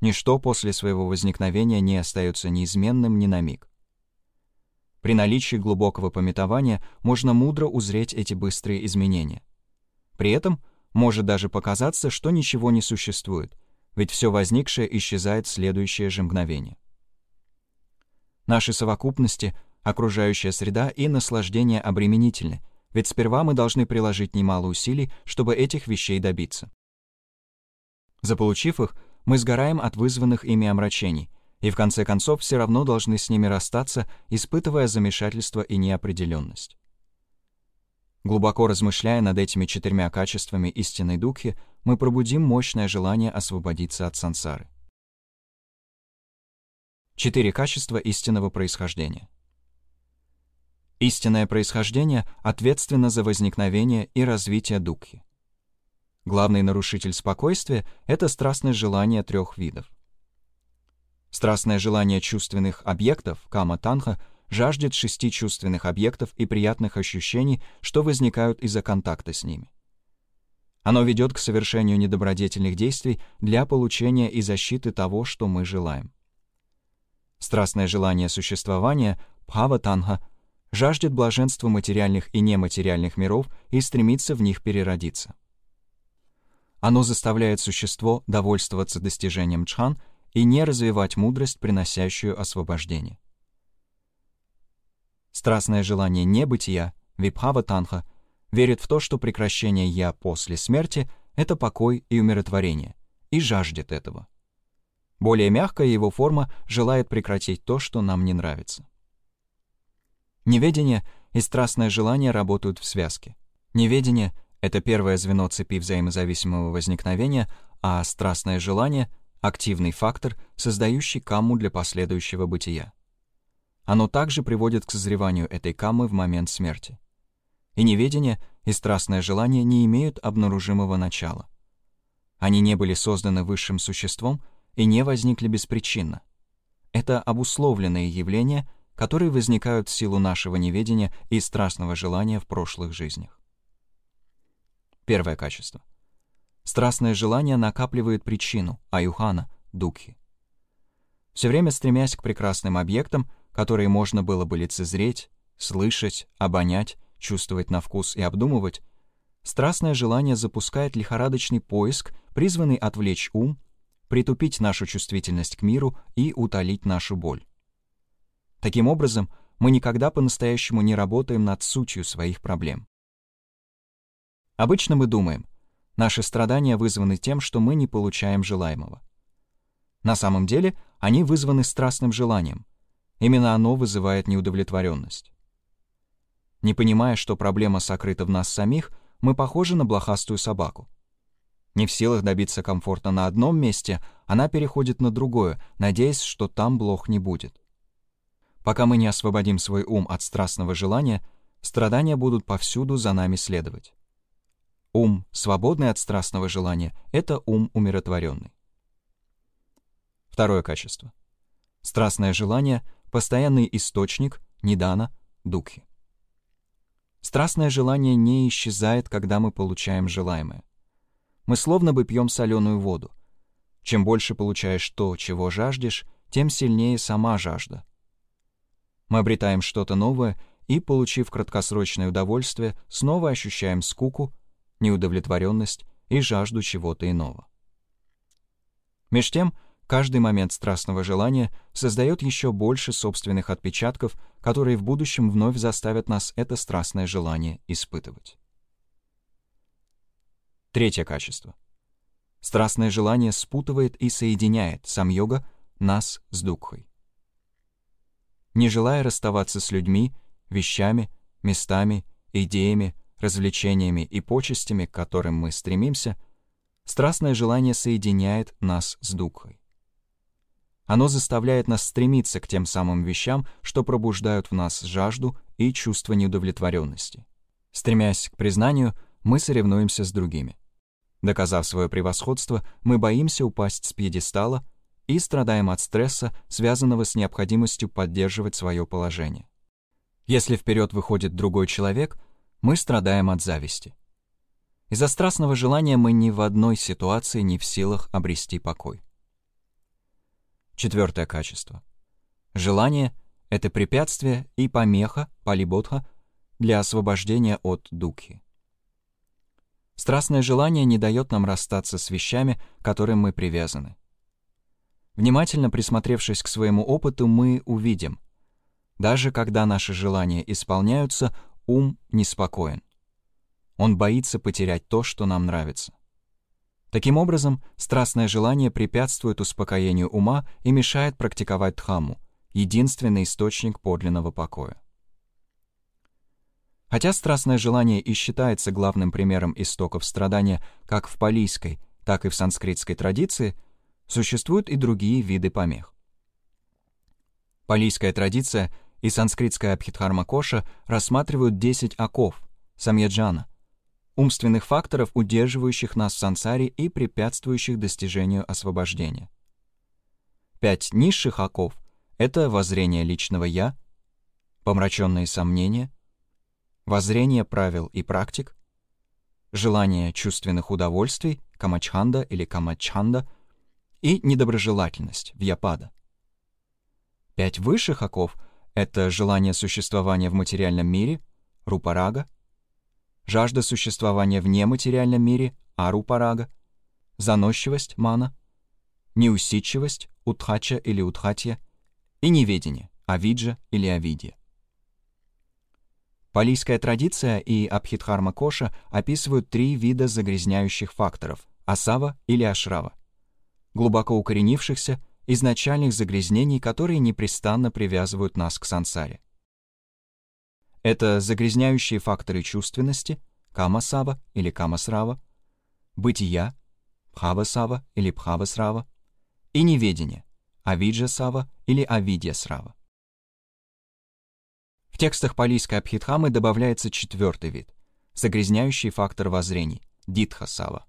Ничто после своего возникновения не остается неизменным ни на миг. При наличии глубокого пометования можно мудро узреть эти быстрые изменения. При этом может даже показаться, что ничего не существует, ведь все возникшее исчезает в следующее же мгновение. Наши совокупности, окружающая среда и наслаждение обременительны, ведь сперва мы должны приложить немало усилий, чтобы этих вещей добиться. Заполучив их, мы сгораем от вызванных ими омрачений, и в конце концов все равно должны с ними расстаться, испытывая замешательство и неопределенность. Глубоко размышляя над этими четырьмя качествами истинной духи, мы пробудим мощное желание освободиться от сансары. Четыре качества истинного происхождения. Истинное происхождение ответственно за возникновение и развитие духи. Главный нарушитель спокойствия — это страстное желание трех видов. Страстное желание чувственных объектов, кама-танха, жаждет шести чувственных объектов и приятных ощущений, что возникают из-за контакта с ними. Оно ведет к совершению недобродетельных действий для получения и защиты того, что мы желаем. Страстное желание существования, бхава-танха, жаждет блаженства материальных и нематериальных миров и стремится в них переродиться. Оно заставляет существо довольствоваться достижением чхан и не развивать мудрость, приносящую освобождение. Страстное желание небытия, випхава танха, верит в то, что прекращение «я» после смерти — это покой и умиротворение, и жаждет этого. Более мягкая его форма желает прекратить то, что нам не нравится. Неведение и страстное желание работают в связке. Неведение — это первое звено цепи взаимозависимого возникновения, а страстное желание — активный фактор, создающий камму для последующего бытия. Оно также приводит к созреванию этой каммы в момент смерти. И неведение, и страстное желание не имеют обнаружимого начала. Они не были созданы высшим существом и не возникли беспричинно. Это обусловленные явления, которые возникают в силу нашего неведения и страстного желания в прошлых жизнях. Первое качество. Страстное желание накапливает причину, аюхана, дукхи. Все время стремясь к прекрасным объектам, которые можно было бы лицезреть, слышать, обонять, чувствовать на вкус и обдумывать, страстное желание запускает лихорадочный поиск, призванный отвлечь ум, притупить нашу чувствительность к миру и утолить нашу боль. Таким образом, мы никогда по-настоящему не работаем над сутью своих проблем. Обычно мы думаем, наши страдания вызваны тем, что мы не получаем желаемого. На самом деле они вызваны страстным желанием. Именно оно вызывает неудовлетворенность. Не понимая, что проблема сокрыта в нас самих, мы похожи на блохастую собаку. Не в силах добиться комфорта на одном месте, она переходит на другое, надеясь, что там блох не будет. Пока мы не освободим свой ум от страстного желания, страдания будут повсюду за нами следовать. Ум, свободный от страстного желания, — это ум умиротворенный. Второе качество. Страстное желание — постоянный источник, нидана, духи. Страстное желание не исчезает, когда мы получаем желаемое. Мы словно бы пьем соленую воду. Чем больше получаешь то, чего жаждешь, тем сильнее сама жажда. Мы обретаем что-то новое и, получив краткосрочное удовольствие, снова ощущаем скуку, неудовлетворенность и жажду чего-то иного. Меж тем, каждый момент страстного желания создает еще больше собственных отпечатков, которые в будущем вновь заставят нас это страстное желание испытывать. Третье качество. Страстное желание спутывает и соединяет сам йога нас с дукхой. Не желая расставаться с людьми, вещами, местами, идеями, развлечениями и почестями, к которым мы стремимся, страстное желание соединяет нас с Духой. Оно заставляет нас стремиться к тем самым вещам, что пробуждают в нас жажду и чувство неудовлетворенности. Стремясь к признанию, мы соревнуемся с другими. Доказав свое превосходство, мы боимся упасть с пьедестала и страдаем от стресса, связанного с необходимостью поддерживать свое положение. Если вперед выходит другой человек, мы страдаем от зависти. Из-за страстного желания мы ни в одной ситуации не в силах обрести покой. Четвертое качество. Желание — это препятствие и помеха, палибодха, для освобождения от духи. Страстное желание не дает нам расстаться с вещами, к которым мы привязаны. Внимательно присмотревшись к своему опыту, мы увидим, даже когда наши желания исполняются, ум неспокоен. Он боится потерять то, что нам нравится. Таким образом, страстное желание препятствует успокоению ума и мешает практиковать дхамму, единственный источник подлинного покоя. Хотя страстное желание и считается главным примером истоков страдания как в палийской, так и в санскритской традиции, существуют и другие виды помех. Палийская традиция и санскритская Абхидхарма-коша рассматривают 10 оков, самьяджана, умственных факторов, удерживающих нас в сансаре и препятствующих достижению освобождения. Пять низших оков — это воззрение личного «я», помраченные сомнения, воззрение правил и практик, желание чувственных удовольствий, камачханда или камачханда, и недоброжелательность, вьяпада. Пять высших оков — это желание существования в материальном мире, рупарага, жажда существования в нематериальном мире, арупарага, заносчивость, мана, неусидчивость, утхача или утхатья, и неведение, авиджа или авидия. Палийская традиция и Абхидхарма Коша описывают три вида загрязняющих факторов – асава или ашрава, глубоко укоренившихся, изначальных загрязнений, которые непрестанно привязывают нас к сансаре. Это загрязняющие факторы чувственности, камасава или камасрава, бытия, бхавасава или бхавасрава, и неведение, авиджасава или авидьясрава. В текстах палийской Абхидхамы добавляется четвертый вид — загрязняющий фактор воззрений — дитхасава.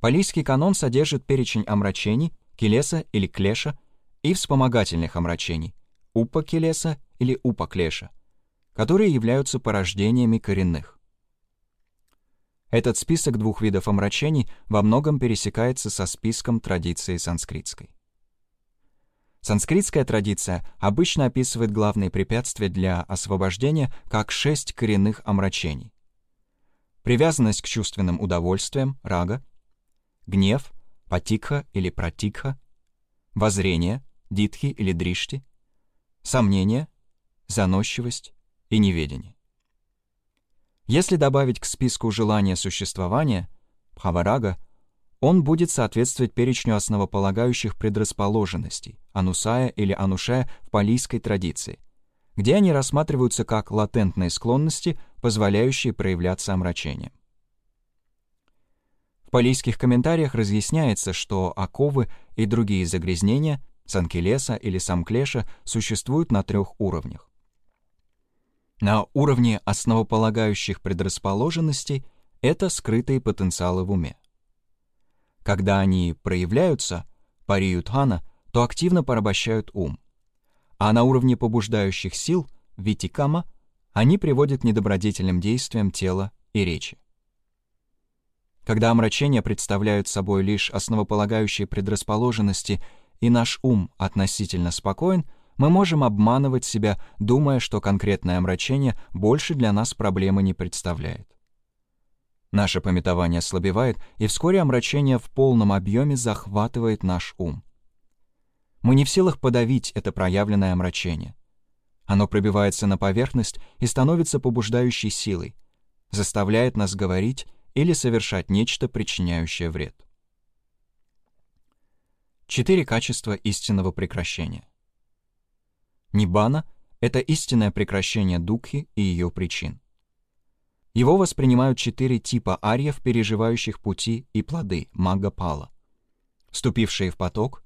Палийский канон содержит перечень омрачений, келеса или клеша, и вспомогательных омрачений — упа-келеса или упа-клеша, которые являются порождениями коренных. Этот список двух видов омрачений во многом пересекается со списком традиции санскритской. Санскритская традиция обычно описывает главные препятствия для освобождения как шесть коренных омрачений. Привязанность к чувственным удовольствиям, рага, гнев, патикха или пратикха, воззрение, дитхи или дришти, сомнение, заносчивость и неведение. Если добавить к списку желания существования, бхаварага, он будет соответствовать перечню основополагающих предрасположенностей, анусая или анушая в палийской традиции, где они рассматриваются как латентные склонности, позволяющие проявляться омрачением. В палийских комментариях разъясняется, что оковы и другие загрязнения, санкелеса или самклеша, существуют на трех уровнях. На уровне основополагающих предрасположенностей это скрытые потенциалы в уме. Когда они проявляются, париютхана, то активно порабощают ум. А на уровне побуждающих сил, витикама, они приводят к недобродетельным действиям тела и речи. Когда омрачения представляют собой лишь основополагающие предрасположенности и наш ум относительно спокоен, мы можем обманывать себя, думая, что конкретное омрачение больше для нас проблемы не представляет. Наше пометование ослабевает, и вскоре омрачение в полном объеме захватывает наш ум. Мы не в силах подавить это проявленное омрачение. Оно пробивается на поверхность и становится побуждающей силой, заставляет нас говорить или совершать нечто, причиняющее вред. Четыре качества истинного прекращения. Ниббана — это истинное прекращение духи и ее причин. Его воспринимают четыре типа арьев, переживающих пути и плоды Магапала. Вступившие в поток,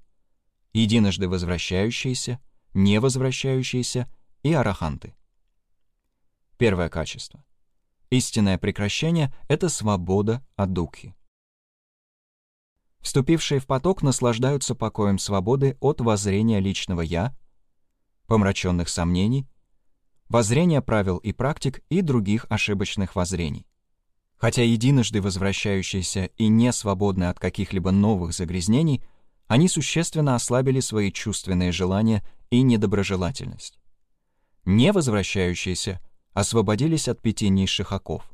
единожды возвращающиеся, невозвращающиеся и араханты. Первое качество. Истинное прекращение — это свобода от духи. Вступившие в поток наслаждаются покоем свободы от воззрения личного «я», помраченных сомнений, воззрения правил и практик и других ошибочных воззрений. Хотя единожды возвращающиеся и не свободны от каких-либо новых загрязнений, они существенно ослабили свои чувственные желания и недоброжелательность. Не возвращающиеся освободились от пяти низших оков,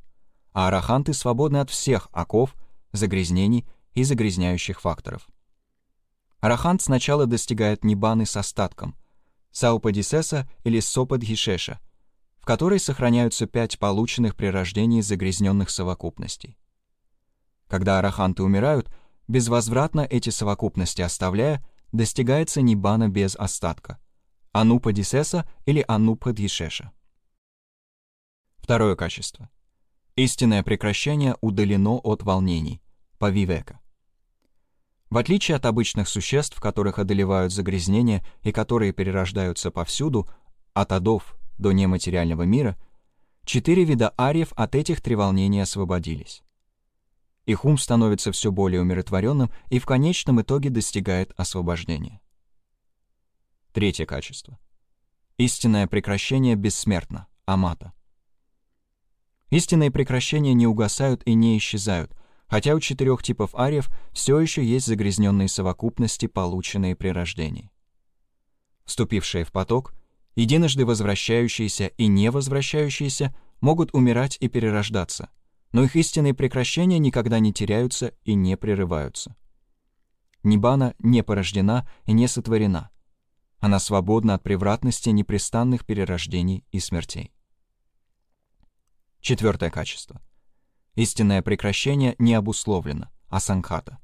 а араханты свободны от всех оков, загрязнений и загрязняющих факторов. Арахант сначала достигает нибаны с остатком, саупадисеса или сопадхишеша, которой сохраняются пять полученных при рождении загрязненных совокупностей. Когда араханты умирают, безвозвратно эти совокупности оставляя, достигается нибана без остатка, анупадисеса или анупадхишеша. Второе качество. Истинное прекращение удалено от волнений, павивека. В отличие от обычных существ, которых одолевают загрязнения и которые перерождаются повсюду, от адов до нематериального мира, четыре вида ариев от этих треволнений освободились. Их ум становится все более умиротворенным и в конечном итоге достигает освобождения. Третье качество. Истинное прекращение бессмертно, амата. Истинные прекращения не угасают и не исчезают, хотя у четырех типов ариев все еще есть загрязненные совокупности, полученные при рождении. Вступившие в поток, единожды возвращающиеся и не возвращающиеся могут умирать и перерождаться, но их истинные прекращения никогда не теряются и не прерываются. Нибана не порождена и не сотворена. Она свободна от превратности непрестанных перерождений и смертей. Четвертое качество. Истинное прекращение не обусловлено, а санхата.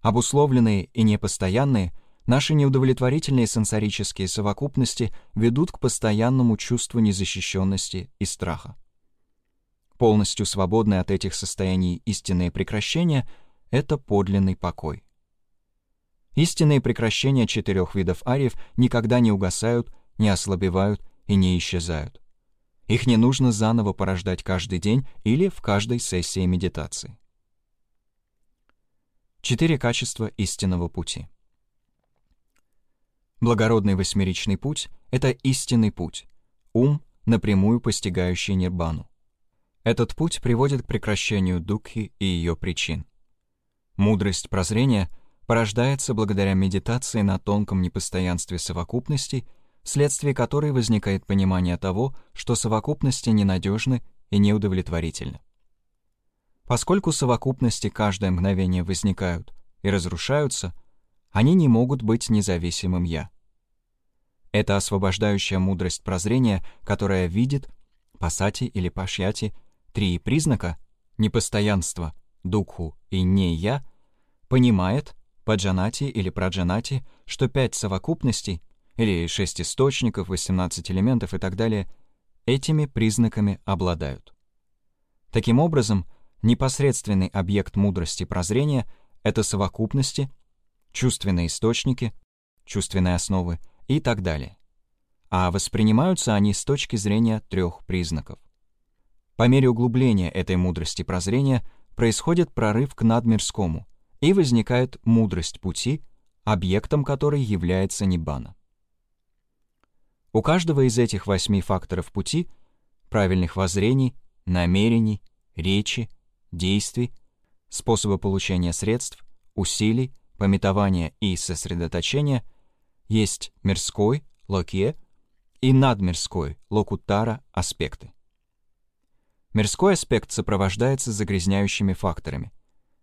Обусловленные и непостоянные, наши неудовлетворительные сенсорические совокупности ведут к постоянному чувству незащищенности и страха. Полностью свободное от этих состояний истинное прекращение — это подлинный покой. Истинные прекращения четырех видов ариев никогда не угасают, не ослабевают и не исчезают. Их не нужно заново порождать каждый день или в каждой сессии медитации. Четыре качества истинного пути. Благородный восьмеричный путь — это истинный путь, ум, напрямую постигающий нирбану. Этот путь приводит к прекращению дукхи и ее причин. Мудрость прозрения порождается благодаря медитации на тонком непостоянстве совокупностей — вследствие которой возникает понимание того, что совокупности ненадежны и неудовлетворительны. Поскольку совокупности каждое мгновение возникают и разрушаются, они не могут быть независимым «я». Это освобождающая мудрость прозрения, которая видит, пасати или пашьяти, три признака — непостоянство, дукху и не-я, понимает, паджанати или праджанати, что пять совокупностей или шесть источников, 18 элементов и так далее, этими признаками обладают. Таким образом, непосредственный объект мудрости прозрения — это совокупности, чувственные источники, чувственные основы и так далее. А воспринимаются они с точки зрения трех признаков. По мере углубления этой мудрости прозрения происходит прорыв к надмирскому, и возникает мудрость пути, объектом которой является Ниббана. У каждого из этих восьми факторов пути — правильных воззрений, намерений, речи, действий, способа получения средств, усилий, пометования и сосредоточения — есть мирской, локе, и надмирской, локутара, аспекты. Мирской аспект сопровождается загрязняющими факторами.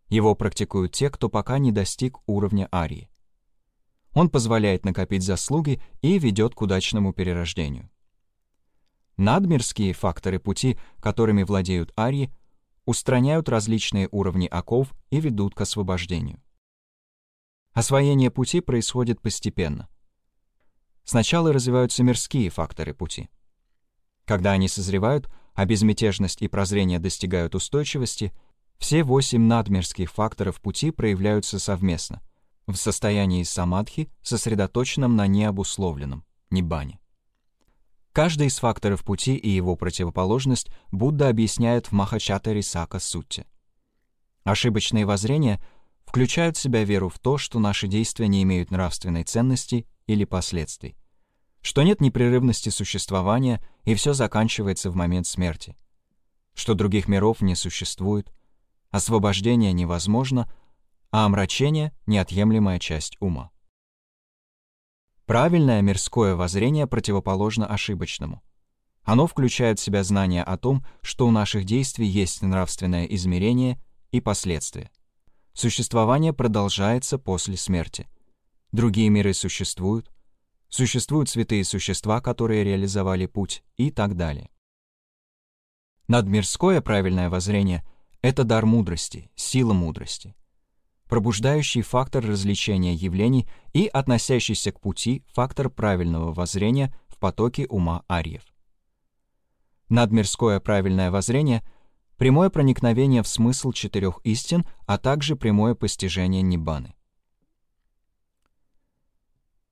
Его практикуют те, кто пока не достиг уровня арии. Он позволяет накопить заслуги и ведет к удачному перерождению. Надмирские факторы пути, которыми владеют арии, устраняют различные уровни оков и ведут к освобождению. Освоение пути происходит постепенно. Сначала развиваются мирские факторы пути. Когда они созревают, а безмятежность и прозрение достигают устойчивости, все восемь надмирских факторов пути проявляются совместно, в состоянии самадхи, сосредоточенном на необусловленном, ниббане. Каждый из факторов пути и его противоположность Будда объясняет в Махачатари Сака Сутте. Ошибочные воззрения включают в себя веру в то, что наши действия не имеют нравственной ценности или последствий, что нет непрерывности существования и все заканчивается в момент смерти, что других миров не существует, освобождение невозможно, а омрачение — неотъемлемая часть ума. Правильное мирское воззрение противоположно ошибочному. Оно включает в себя знание о том, что у наших действий есть нравственное измерение и последствия. Существование продолжается после смерти. Другие миры существуют, существуют святые существа, которые реализовали путь и так далее. Надмирское правильное воззрение — это дар мудрости, сила мудрости, пробуждающий фактор развлечения явлений и относящийся к пути фактор правильного воззрения в потоке ума арьев. Надмирское правильное воззрение — прямое проникновение в смысл четырех истин, а также прямое постижение Ниббаны.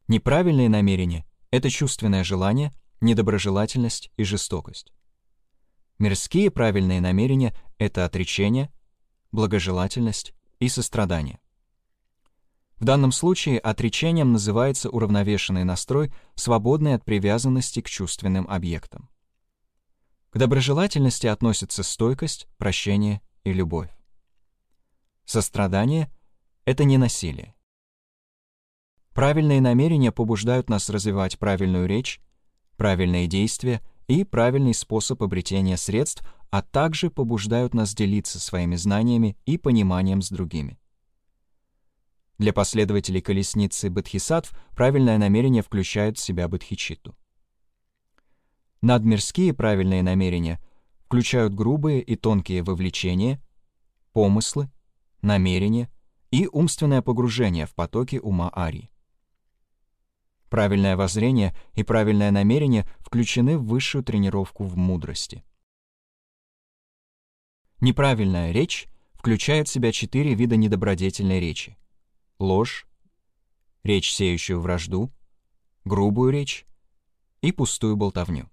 Неправильные намерения — это чувственное желание, недоброжелательность и жестокость. Мирские правильные намерения — это отречение, благожелательность и сострадание. В данном случае отречением называется уравновешенный настрой, свободный от привязанности к чувственным объектам. К доброжелательности относятся стойкость, прощение и любовь. Сострадание — это не насилие. Правильные намерения побуждают нас развивать правильную речь, правильные действия и правильный способ обретения средств, а также побуждают нас делиться своими знаниями и пониманием с другими. Для последователей колесницы Бодхисаттв правильное намерение включает в себя бодхичитту. Надмирские правильные намерения включают грубые и тонкие вовлечения, помыслы, намерения и умственное погружение в потоки ума Ари. Правильное воззрение и правильное намерение включены в высшую тренировку в мудрости. Неправильная речь включает в себя четыре вида недобродетельной речи. Ложь, речь, сеющую вражду, грубую речь и пустую болтовню.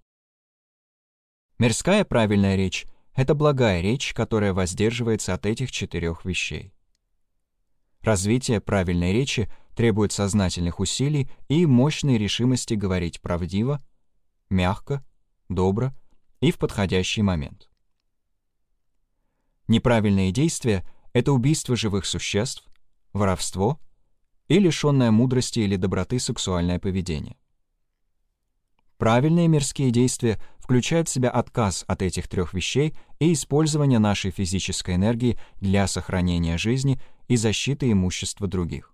Мирская правильная речь — это благая речь, которая воздерживается от этих четырех вещей. Развитие правильной речи требует сознательных усилий и мощной решимости говорить правдиво, мягко, добро и в подходящий момент. Неправильные действия — это убийство живых существ, воровство и лишенное мудрости или доброты сексуальное поведение. Правильные мирские действия включают в себя отказ от этих трех вещей и использование нашей физической энергии для сохранения жизни и защиты имущества других.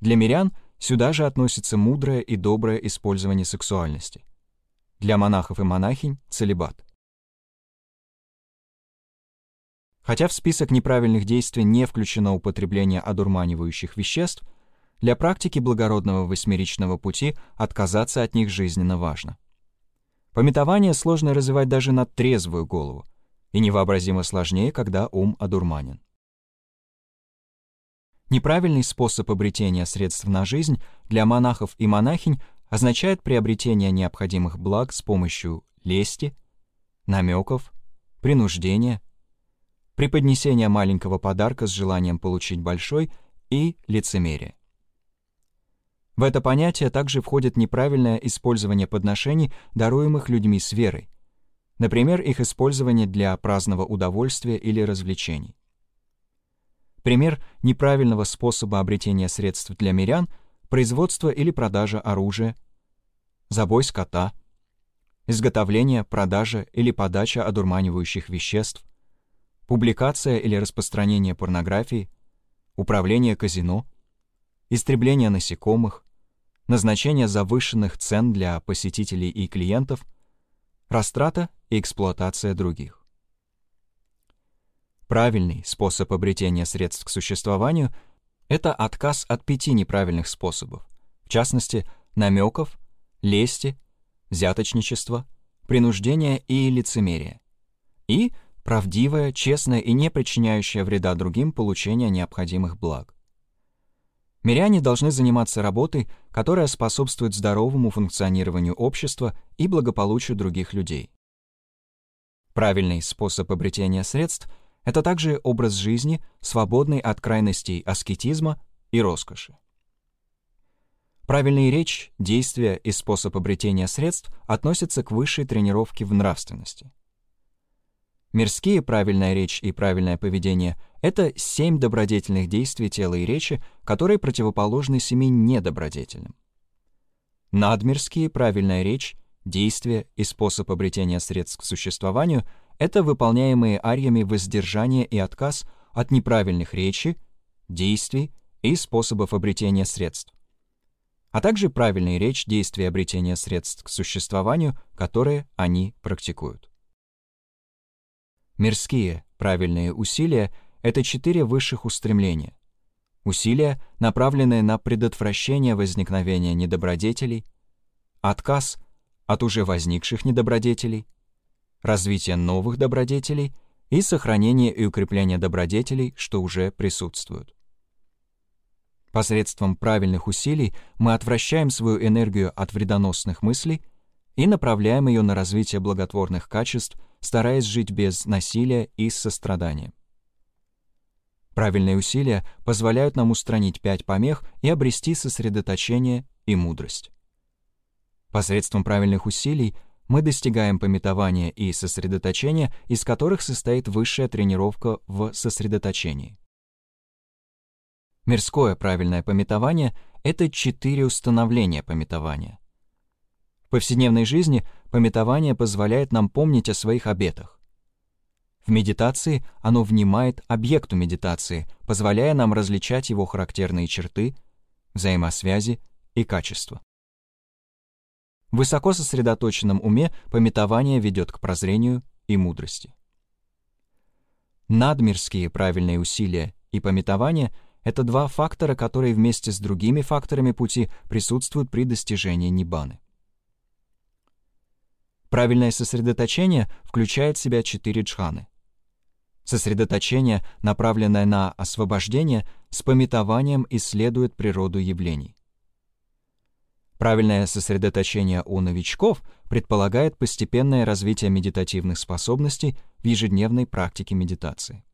Для мирян сюда же относится мудрое и доброе использование сексуальности. Для монахов и монахинь — целебат. Хотя в список неправильных действий не включено употребление одурманивающих веществ — для практики благородного восьмеричного пути отказаться от них жизненно важно. Пометование сложно развивать даже на трезвую голову, и невообразимо сложнее, когда ум одурманен. Неправильный способ обретения средств на жизнь для монахов и монахинь означает приобретение необходимых благ с помощью лести, намеков, принуждения, преподнесения маленького подарка с желанием получить большой и лицемерия. В это понятие также входит неправильное использование подношений, даруемых людьми с верой, например, их использование для праздного удовольствия или развлечений. Пример неправильного способа обретения средств для мирян — производство или продажа оружия, забой скота, изготовление, продажа или подача одурманивающих веществ, публикация или распространение порнографии, управление казино, истребление насекомых, назначение завышенных цен для посетителей и клиентов, растрата и эксплуатация других. Правильный способ обретения средств к существованию — это отказ от пяти неправильных способов, в частности, намеков, лести, взяточничества, принуждения и лицемерия, и правдивое, честное и не причиняющее вреда другим получение необходимых благ. Миряне должны заниматься работой, которая способствует здоровому функционированию общества и благополучию других людей. Правильный способ обретения средств — это также образ жизни, свободный от крайностей аскетизма и роскоши. Правильная речь, действия и способ обретения средств относятся к высшей тренировке в нравственности. Мирские правильная речь и правильное поведение — это семь добродетельных действий тела и речи, которые противоположны семи недобродетельным. Надмирские правильная речь, действия и способ обретения средств к существованию — это выполняемые ариями воздержание и отказ от неправильных речи, действий и способов обретения средств а также правильная речь, действия обретения средств к существованию, которые они практикуют. Мирские правильные усилия — это четыре высших устремления. Усилия, направленные на предотвращение возникновения недобродетелей, отказ от уже возникших недобродетелей, развитие новых добродетелей и сохранение и укрепление добродетелей, что уже присутствуют. Посредством правильных усилий мы отвращаем свою энергию от вредоносных мыслей и направляем ее на развитие благотворных качеств, стараясь жить без насилия и сострадания. Правильные усилия позволяют нам устранить пять помех и обрести сосредоточение и мудрость. Посредством правильных усилий мы достигаем пометования и сосредоточения, из которых состоит высшая тренировка в сосредоточении. Мирское правильное пометование — это четыре установления пометования. В повседневной жизни пометование позволяет нам помнить о своих обетах. В медитации оно внимает объекту медитации, позволяя нам различать его характерные черты, взаимосвязи и качества. В высоко сосредоточенном уме пометование ведет к прозрению и мудрости. Надмирские правильные усилия и пометование — это два фактора, которые вместе с другими факторами пути присутствуют при достижении ниббаны. Правильное сосредоточение включает в себя четыре джханы. Сосредоточение, направленное на освобождение, с пометованием исследует природу явлений. Правильное сосредоточение у новичков предполагает постепенное развитие медитативных способностей в ежедневной практике медитации.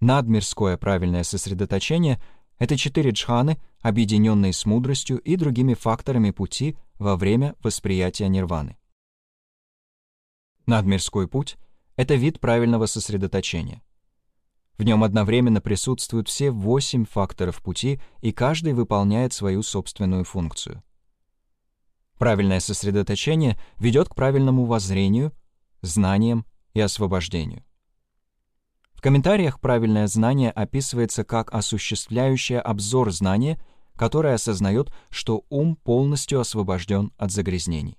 Надмирское правильное сосредоточение — это четыре джханы, объединенные с мудростью и другими факторами пути во время восприятия нирваны. Надмирской путь — это вид правильного сосредоточения. В нем одновременно присутствуют все восемь факторов пути, и каждый выполняет свою собственную функцию. Правильное сосредоточение ведет к правильному воззрению, знаниям и освобождению. В комментариях правильное знание описывается как осуществляющее обзор знания, которое осознает, что ум полностью освобожден от загрязнений.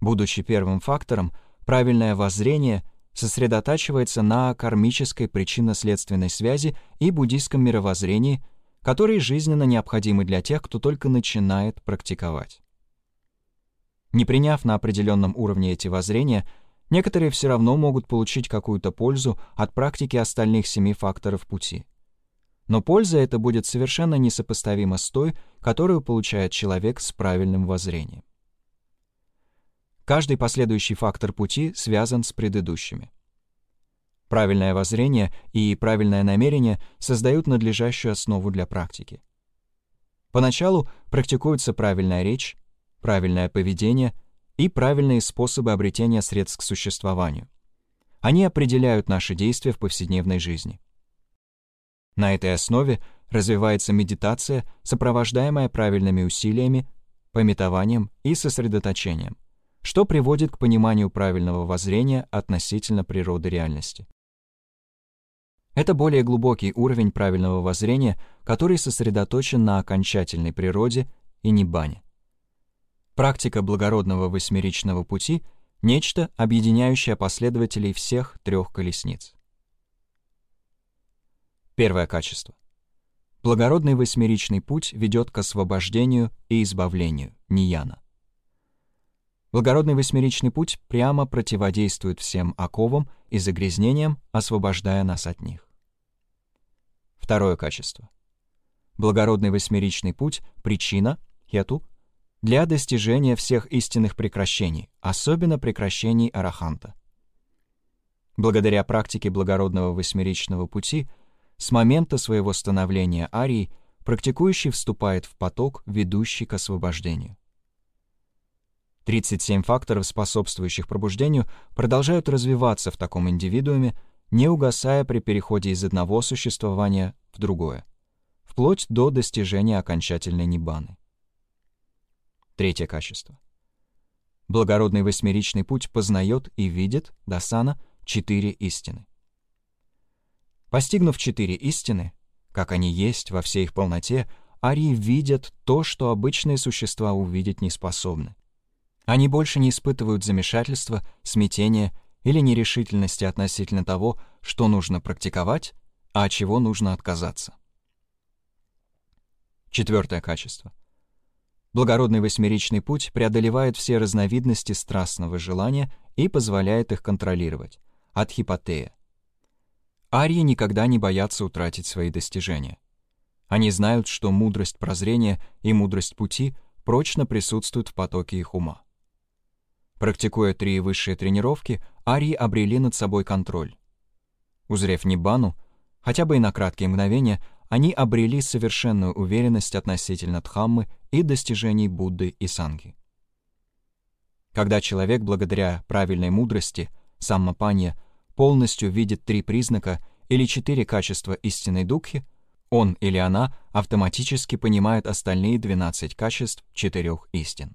Будучи первым фактором, правильное воззрение сосредотачивается на кармической причинно-следственной связи и буддийском мировоззрении, которые жизненно необходимы для тех, кто только начинает практиковать. Не приняв на определенном уровне эти воззрения, Некоторые все равно могут получить какую-то пользу от практики остальных семи факторов пути. Но польза эта будет совершенно несопоставима с той, которую получает человек с правильным воззрением. Каждый последующий фактор пути связан с предыдущими. Правильное воззрение и правильное намерение создают надлежащую основу для практики. Поначалу практикуется правильная речь, правильное поведение — и правильные способы обретения средств к существованию. Они определяют наши действия в повседневной жизни. На этой основе развивается медитация, сопровождаемая правильными усилиями, пометованием и сосредоточением, что приводит к пониманию правильного воззрения относительно природы реальности. Это более глубокий уровень правильного воззрения, который сосредоточен на окончательной природе и небане. Практика благородного восьмеричного пути — нечто, объединяющее последователей всех трех колесниц. Первое качество. Благородный восьмеричный путь ведет к освобождению и избавлению, нияна. Благородный восьмеричный путь прямо противодействует всем оковам и загрязнениям, освобождая нас от них. Второе качество. Благородный восьмеричный путь — причина, хету, для достижения всех истинных прекращений, особенно прекращений араханта. Благодаря практике благородного восьмеричного пути, с момента своего становления арии практикующий вступает в поток, ведущий к освобождению. 37 факторов, способствующих пробуждению, продолжают развиваться в таком индивидууме, не угасая при переходе из одного существования в другое, вплоть до достижения окончательной ниббаны. Третье качество. Благородный восьмеричный путь познает и видит, дасана, четыре истины. Постигнув четыре истины, как они есть во всей их полноте, арии видят то, что обычные существа увидеть не способны. Они больше не испытывают замешательства, смятения или нерешительности относительно того, что нужно практиковать, а от чего нужно отказаться. Четвертое качество. Благородный восьмеричный путь преодолевает все разновидности страстного желания и позволяет их контролировать. От хипотея. Арии никогда не боятся утратить свои достижения. Они знают, что мудрость прозрения и мудрость пути прочно присутствуют в потоке их ума. Практикуя три высшие тренировки, арии обрели над собой контроль. Узрев Ниббану, хотя бы и на краткие мгновения, они обрели совершенную уверенность относительно Дхаммы и достижений Будды и Санги. Когда человек благодаря правильной мудрости, саммапанья, полностью видит три признака или четыре качества истинной духи, он или она автоматически понимает остальные 12 качеств четырех истин.